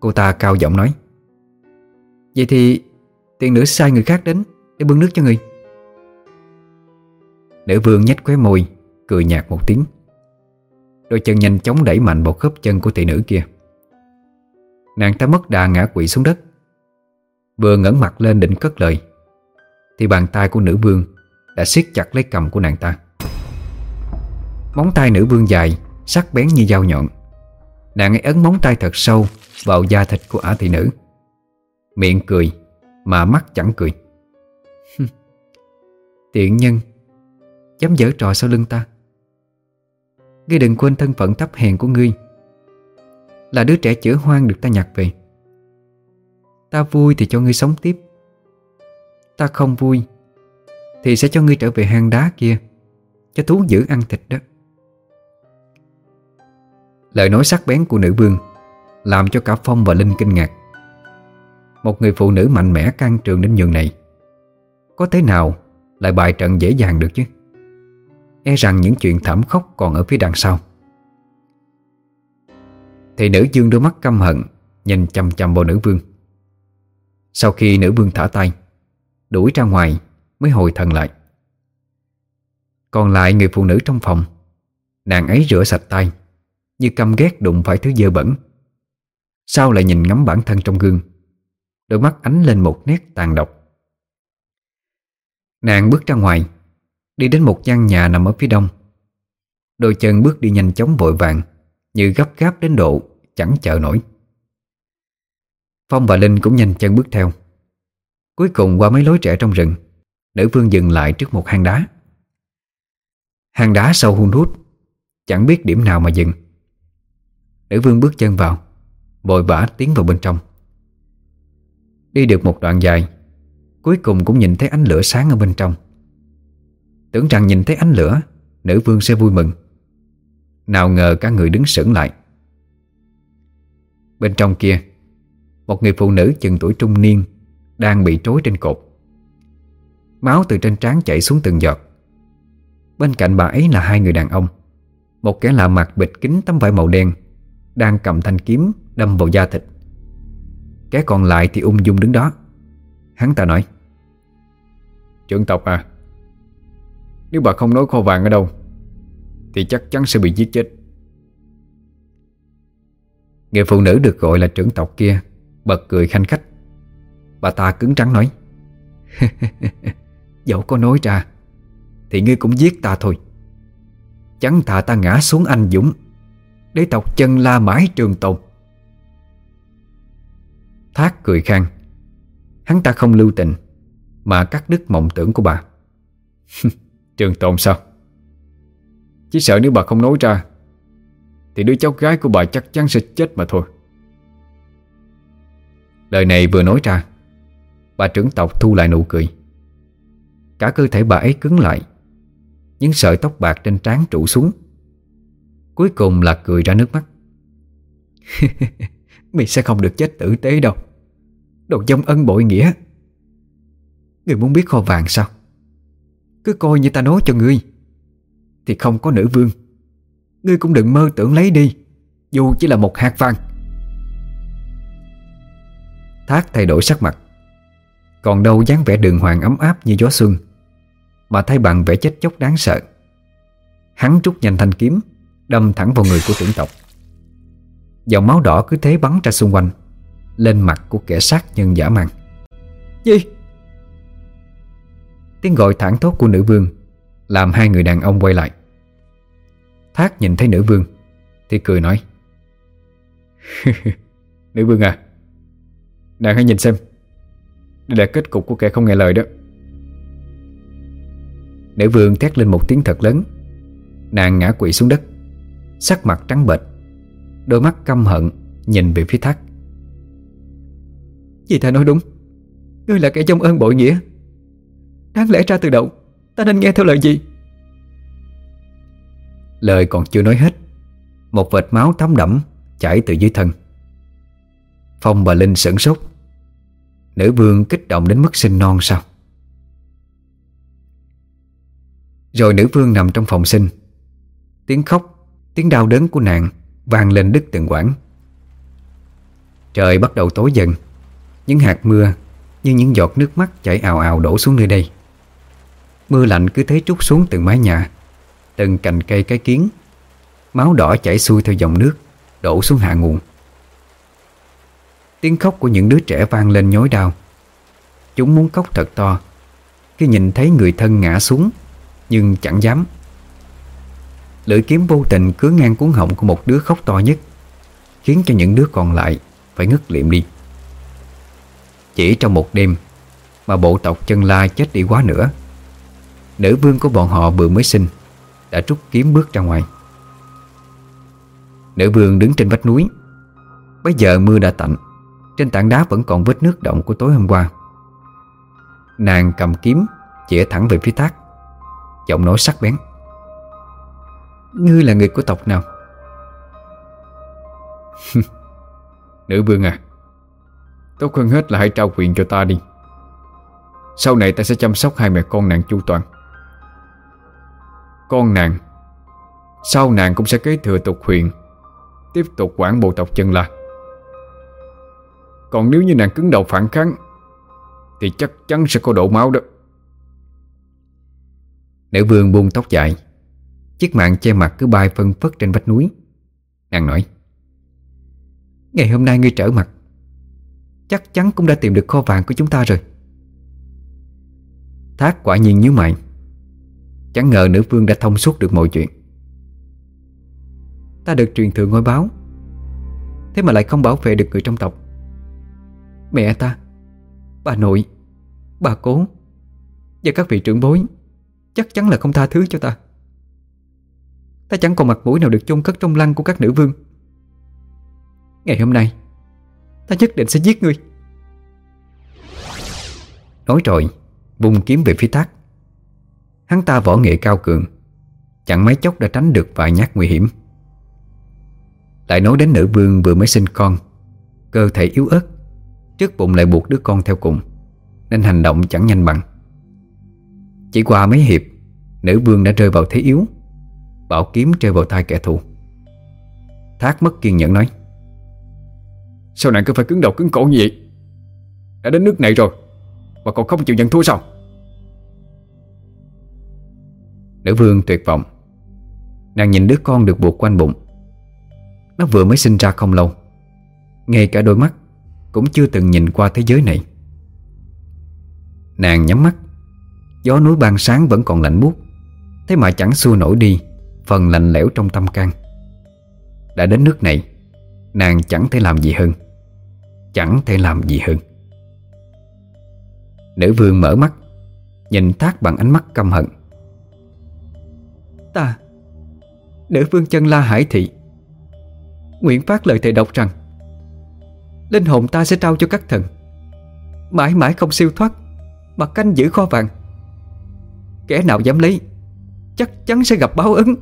Cô ta cao giọng nói. Vậy thì Tiền nữ sai người khác đến Để bưng nước cho người. Nữ vương nhếch khóe môi, Cười nhạt một tiếng. Đôi chân nhanh chóng đẩy mạnh vào khớp chân của thị nữ kia. Nàng ta mất đà ngã quỵ xuống đất. Vừa ngẩng mặt lên định cất lời, Thì bàn tay của nữ vương Đã siết chặt lấy cầm của nàng ta. Móng tay nữ vương dài, Sắc bén như dao nhọn. Nàng ấy ấn móng tay thật sâu Vào da thịt của ả thị nữ. Miệng cười, Mà mắt chẳng cười. [LAUGHS] Tiện nhân, Dám dở trò sau lưng ta. Ngươi đừng quên thân phận thấp hèn của ngươi. Là đứa trẻ chữa hoang được ta nhặt về. Ta vui thì cho ngươi sống tiếp. Ta không vui Thì sẽ cho ngươi trở về hang đá kia, Cho thú dữ ăn thịt đó. Lời nói sắc bén của nữ vương Làm cho cả Phong và Linh kinh ngạc. Một người phụ nữ mạnh mẽ can trường đến nhường này. Có thế nào lại bài trận dễ dàng được chứ? E rằng những chuyện thảm khốc còn ở phía đằng sau. Thì nữ dương đôi mắt căm hận, Nhìn chầm chầm vào nữ vương. Sau khi nữ vương thả tay, Đuổi ra ngoài Mới hồi thần lại. Còn lại người phụ nữ trong phòng, Nàng ấy rửa sạch tay, Như căm ghét đụng phải thứ dơ bẩn. Sau lại nhìn ngắm bản thân trong gương, Đôi mắt ánh lên một nét tàn độc. Nàng bước ra ngoài Đi đến một căn nhà nằm ở phía đông. Đôi chân bước đi nhanh chóng vội vàng, Như gấp gáp đến độ Chẳng chờ nổi. Phong và Linh cũng nhanh chân bước theo. Cuối cùng qua mấy lối trẻ trong rừng, Nữ vương dừng lại trước một hang đá. Hang đá sâu hun hút, Chẳng biết điểm nào mà dừng. Nữ vương bước chân vào, Vội vã tiến vào bên trong. Đi được một đoạn dài, Cuối cùng cũng nhìn thấy ánh lửa sáng ở bên trong. Tưởng rằng nhìn thấy ánh lửa, Nữ vương sẽ vui mừng. Nào ngờ cả người đứng sững lại. Bên trong kia, Một người phụ nữ chừng tuổi trung niên Đang bị trối trên cột. Máu từ trên trán chảy xuống từng giọt. Bên cạnh bà ấy là hai người đàn ông, Một kẻ lạ mặt bịt kính tấm vải màu đen Đang cầm thanh kiếm đâm vào da thịt. Kẻ còn lại thì ung dung đứng đó. Hắn ta nói, Trưởng tộc à nếu bà không nói kho vàng ở đâu, Thì chắc chắn sẽ bị giết chết. Người phụ nữ được gọi là trưởng tộc kia Bật cười khanh khách. Bà ta cứng trắng nói, [LAUGHS] Dẫu có nói ra, Thì ngươi cũng giết ta thôi. Chẳng thà ta ngã xuống anh dũng Để tộc chân la mãi trường tồn. Thác cười khang, Hắn ta không lưu tình, Mà cắt đứt mộng tưởng của bà. [LAUGHS] Trường tồn sao? Chỉ sợ nếu bà không nói ra, Thì đứa cháu gái của bà chắc chắn sẽ chết mà thôi. Lời này vừa nói ra, Bà trưởng tộc thu lại nụ cười. Cả cơ thể bà ấy cứng lại, Những sợi tóc bạc trên trán trụ xuống. Cuối cùng là cười ra nước mắt. [LAUGHS] Mày sẽ không được chết tử tế đâu. Đồ dông ân bội nghĩa. Người muốn biết kho vàng sao? Cứ coi như ta nói cho ngươi. Thì không có nữ vương. Ngươi cũng đừng mơ tưởng lấy đi, Dù chỉ là một hạt vàng. Thác thay đổi sắc mặt. Còn đâu dáng vẻ đường hoàng ấm áp như gió xuân. Mà thay bằng vẻ chết chóc đáng sợ. Hắn rút nhanh thanh kiếm, Đâm thẳng vào người của tưởng tộc. Dòng máu đỏ cứ thế bắn ra xung quanh, Lên mặt của kẻ sát nhân giả mang Gì Tiếng gọi thẳng thốt của nữ vương Làm hai người đàn ông quay lại. Thác nhìn thấy nữ vương Thì cười nói, [LAUGHS] Nữ vương à Nàng hãy nhìn xem, Đây là kết cục của kẻ không nghe lời đó. Nữ vương thét lên một tiếng thật lớn, Nàng ngã quỵ xuống đất, Sắc mặt trắng bệch, Đôi mắt căm hận Nhìn về phía thác. Dì ta nói đúng, Ngươi là kẻ trong ơn bội nghĩa Đáng lẽ ra từ đầu, Ta nên nghe theo lời gì? Lời còn chưa nói hết, Một vệt máu thấm đẫm Chảy từ dưới thân. Phong và Linh sửng sốt. Nữ vương kích động đến mức sinh non sao? Rồi nữ vương nằm trong phòng sinh. Tiếng khóc, Tiếng đau đớn của nàng vang lên đứt từng quãng. Trời bắt đầu tối dần, Những hạt mưa Như những giọt nước mắt chảy ào ào đổ xuống nơi đây. Mưa lạnh cứ thế trút xuống từng mái nhà. Từng cành cây cái kiến. Máu đỏ chảy xuôi theo dòng nước, Đổ xuống hạ nguồn. Tiếng khóc của những đứa trẻ vang lên nhói đau. Chúng muốn khóc thật to. Khi nhìn thấy người thân ngã xuống, Nhưng chẳng dám. Lưỡi kiếm vô tình cứ ngang cuốn họng của một đứa khóc to nhất, Khiến cho những đứa còn lại Phải ngất liệm đi. Chỉ trong một đêm Mà bộ tộc chân la chết đi quá nữa Nữ vương của bọn họ vừa mới sinh, Đã rút kiếm bước ra ngoài. Nữ vương đứng trên vách núi. Bây giờ mưa đã tạnh, Trên tảng đá vẫn còn vết nước động của tối hôm qua. Nàng cầm kiếm Chỉa thẳng về phía thác. Giọng nói sắc bén. Ngươi là người của tộc nào? [LAUGHS] Nữ vương à Tốt hơn hết là hãy trao quyền cho ta đi. Sau này ta sẽ chăm sóc hai mẹ con nàng chu toàn. Con nàng. Sau nàng cũng sẽ kế thừa tục huyền, Tiếp tục quản bộ tộc chân la. Còn nếu như nàng cứng đầu phản kháng, Thì chắc chắn sẽ có đổ máu đó. Nữ vương buông tóc dài, Chiếc mạng che mặt cứ bay phân phất trên vách núi. Nàng nói, Ngày hôm nay ngươi trở mặt, Chắc chắn cũng đã tìm được kho vàng của chúng ta rồi. Thác quả nhiên nhíu mày. Chẳng ngờ nữ vương đã thông suốt được mọi chuyện. Ta được truyền thừa ngôi báo. Thế mà lại không bảo vệ được người trong tộc. Mẹ ta, Bà nội, Bà cố, Và các vị trưởng bối, Chắc chắn là không tha thứ cho ta. Ta chẳng còn mặt mũi nào được chôn cất trong lăng của các nữ vương. Ngày hôm nay, Ta nhất định sẽ giết ngươi. Nói rồi, Vùng kiếm về phía tác Hắn ta võ nghệ cao cường, Chẳng mấy chốc đã tránh được vài nhát nguy hiểm. Lại nói đến nữ vương vừa mới sinh con, Cơ thể yếu ớt, Trước bụng lại buộc đứa con theo cùng, Nên hành động chẳng nhanh bằng. Chỉ qua mấy hiệp, Nữ vương đã rơi vào thế yếu, Bảo kiếm rơi vào tay kẻ thù. Thác mất kiên nhẫn nói Sao nàng cứ phải cứng đầu cứng cổ như vậy, Đã đến nước này rồi, Mà còn không chịu nhận thua sao? Nữ vương tuyệt vọng. Nàng nhìn đứa con được buộc quanh bụng. Nó vừa mới sinh ra không lâu, Ngay cả đôi mắt Cũng chưa từng nhìn qua thế giới này. Nàng nhắm mắt, Gió núi ban sáng vẫn còn lạnh buốt, Thế mà chẳng xua nổi đi Phần lạnh lẽo trong tâm can. Đã đến nước này, Nàng chẳng thể làm gì hơn, Chẳng thể làm gì hơn. Nữ vương mở mắt, Nhìn Thác bằng ánh mắt căm hận. Ta. Nữ vương chân la hải thị. Nguyện phát lời thầy đọc rằng, Linh hồn ta sẽ trao cho các thần. Mãi mãi không siêu thoát, Mà canh giữ kho vàng. Kẻ nào dám lấy, Chắc chắn sẽ gặp báo ứng.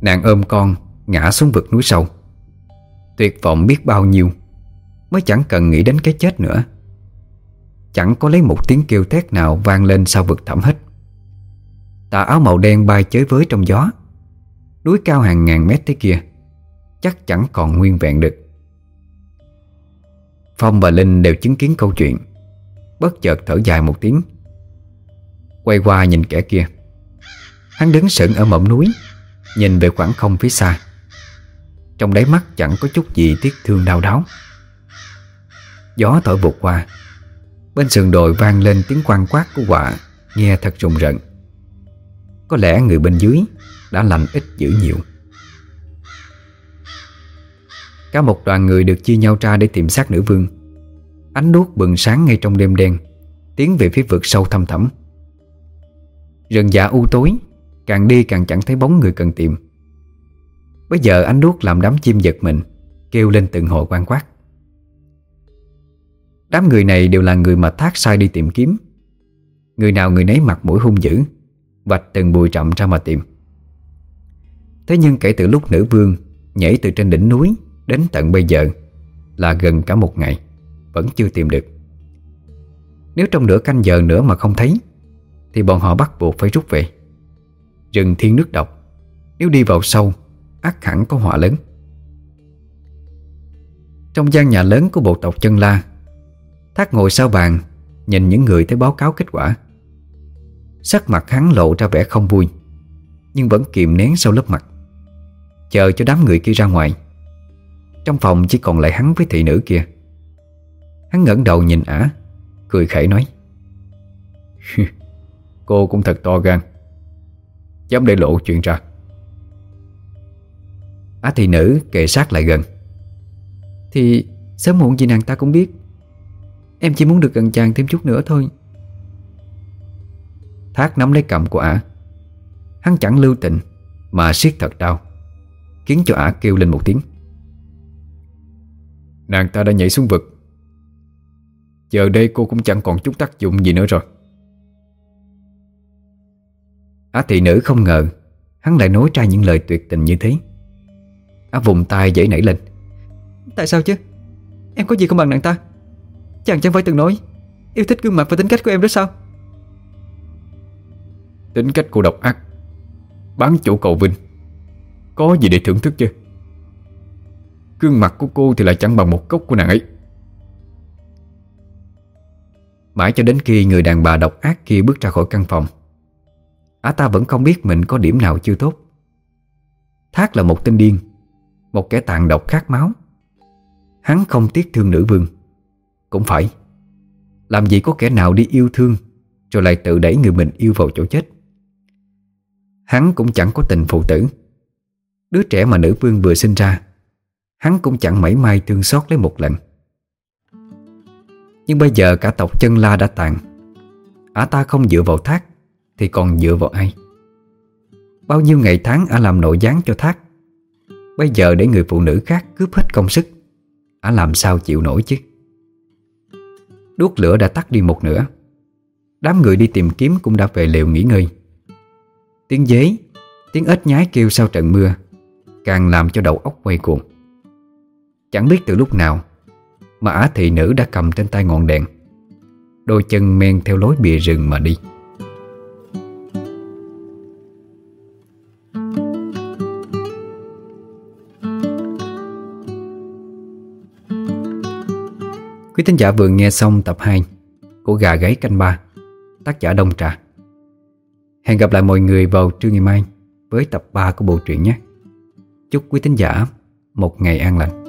Nàng ôm con, Ngã xuống vực núi sâu. Tuyệt vọng biết bao nhiêu, Mới chẳng cần nghĩ đến cái chết nữa. Chẳng có lấy một tiếng kêu thét nào vang lên sau vực thẳm hết. Tà áo màu đen bay chới với trong gió. Núi cao hàng ngàn mét thế kia, Chắc chẳng còn nguyên vẹn được. Phong và Linh đều chứng kiến câu chuyện, Bất chợt thở dài một tiếng. Quay qua nhìn kẻ kia, Hắn đứng sững ở mỏm núi, Nhìn về khoảng không phía xa. Trong đáy mắt chẳng có chút gì tiếc thương đau đớn Gió thổi vụt qua, Bên sườn đồi vang lên tiếng quan quát của quạ Nghe thật rùng rợn. Có lẽ người bên dưới Đã lành ít dữ nhiều. Cả một đoàn người được chia nhau ra để tìm xác nữ vương. Ánh đuốc bừng sáng ngay trong đêm đen, Tiến về phía vực sâu thăm thẳm. Rừng dạ u tối, Càng đi càng chẳng thấy bóng người cần tìm. Bây giờ ánh đuốc làm đám chim giật mình, Kêu lên từng hồi quan quát. Đám người này đều là người mà Thác sai đi tìm kiếm. Người nào người nấy mặt mũi hung dữ. Vạch từng bụi rậm ra mà tìm. Thế nhưng kể từ lúc nữ vương Nhảy từ trên đỉnh núi Đến tận bây giờ Là gần cả một ngày, Vẫn chưa tìm được. Nếu trong nửa canh giờ nữa mà không thấy, Thì bọn họ bắt buộc phải rút về. Rừng thiên nước độc, Nếu đi vào sâu ắt hẳn có họa lớn. Trong gian nhà lớn của bộ tộc chân la, Thác ngồi sau bàn Nhìn những người tới báo cáo kết quả. Sắc mặt hắn lộ ra vẻ không vui, Nhưng vẫn kìm nén sau lớp mặt, Chờ cho đám người kia ra ngoài. Trong phòng chỉ còn lại hắn với thị nữ kia. Hắn ngẩng đầu nhìn ả, Cười khẩy nói Cô cũng thật to gan, Dám để lộ chuyện ra. Á thị nữ kề sát lại gần, Thì sớm muộn gì nàng ta cũng biết, Em chỉ muốn được gần chàng thêm chút nữa thôi. Thác nắm lấy cầm của ả. Hắn chẳng lưu tình, Mà siết thật đau, Khiến cho ả kêu lên một tiếng. Nàng ta đã nhảy xuống vực. Giờ đây cô cũng chẳng còn chút tác dụng gì nữa rồi. Á thị nữ không ngờ, Hắn lại nói ra những lời tuyệt tình như thế. Á vùng tay dãy nảy lên. Tại sao chứ? Em có gì không bằng nàng ta? Chàng chẳng phải từng nói, Yêu thích gương mặt và tính cách của em đó sao? Tính cách cô độc ác. Bán chỗ cầu vinh. Có gì để thưởng thức chứ? Gương mặt của cô thì lại chẳng bằng một cốc của nàng ấy. Mãi cho đến khi người đàn bà độc ác kia bước ra khỏi căn phòng, Á ta vẫn không biết mình có điểm nào chưa tốt. Thác là một tên điên, Một kẻ tàn độc khát máu. Hắn không tiếc thương nữ vương. Cũng phải. Làm gì có kẻ nào đi yêu thương, Rồi lại tự đẩy người mình yêu vào chỗ chết. Hắn cũng chẳng có tình phụ tử. Đứa trẻ mà nữ vương vừa sinh ra, Hắn cũng chẳng mảy may thương xót lấy một lần. Nhưng bây giờ cả tộc chân la đã tàn. Ả ta không dựa vào thác Thì còn dựa vào ai? Bao nhiêu ngày tháng Ả làm nội gián cho thác, Bây giờ để người phụ nữ khác cướp hết công sức, Ả làm sao chịu nổi chứ? Đuốc lửa đã tắt đi một nửa. Đám người đi tìm kiếm cũng đã về lều nghỉ ngơi. Tiếng dế, Tiếng ếch nhái kêu sau trận mưa, Càng làm cho đầu óc quay cuồng. Chẳng biết từ lúc nào, Mà ả thị nữ đã cầm trên tay ngọn đèn, Đôi chân men theo lối bìa rừng mà đi. Quý thính giả vừa nghe xong tập 2 Của Gà Gáy Canh Ba, Tác giả Đông Trà. Hẹn gặp lại mọi người vào trưa ngày mai Với tập 3 của bộ truyện nhé. Chúc quý thính giả một ngày an lành.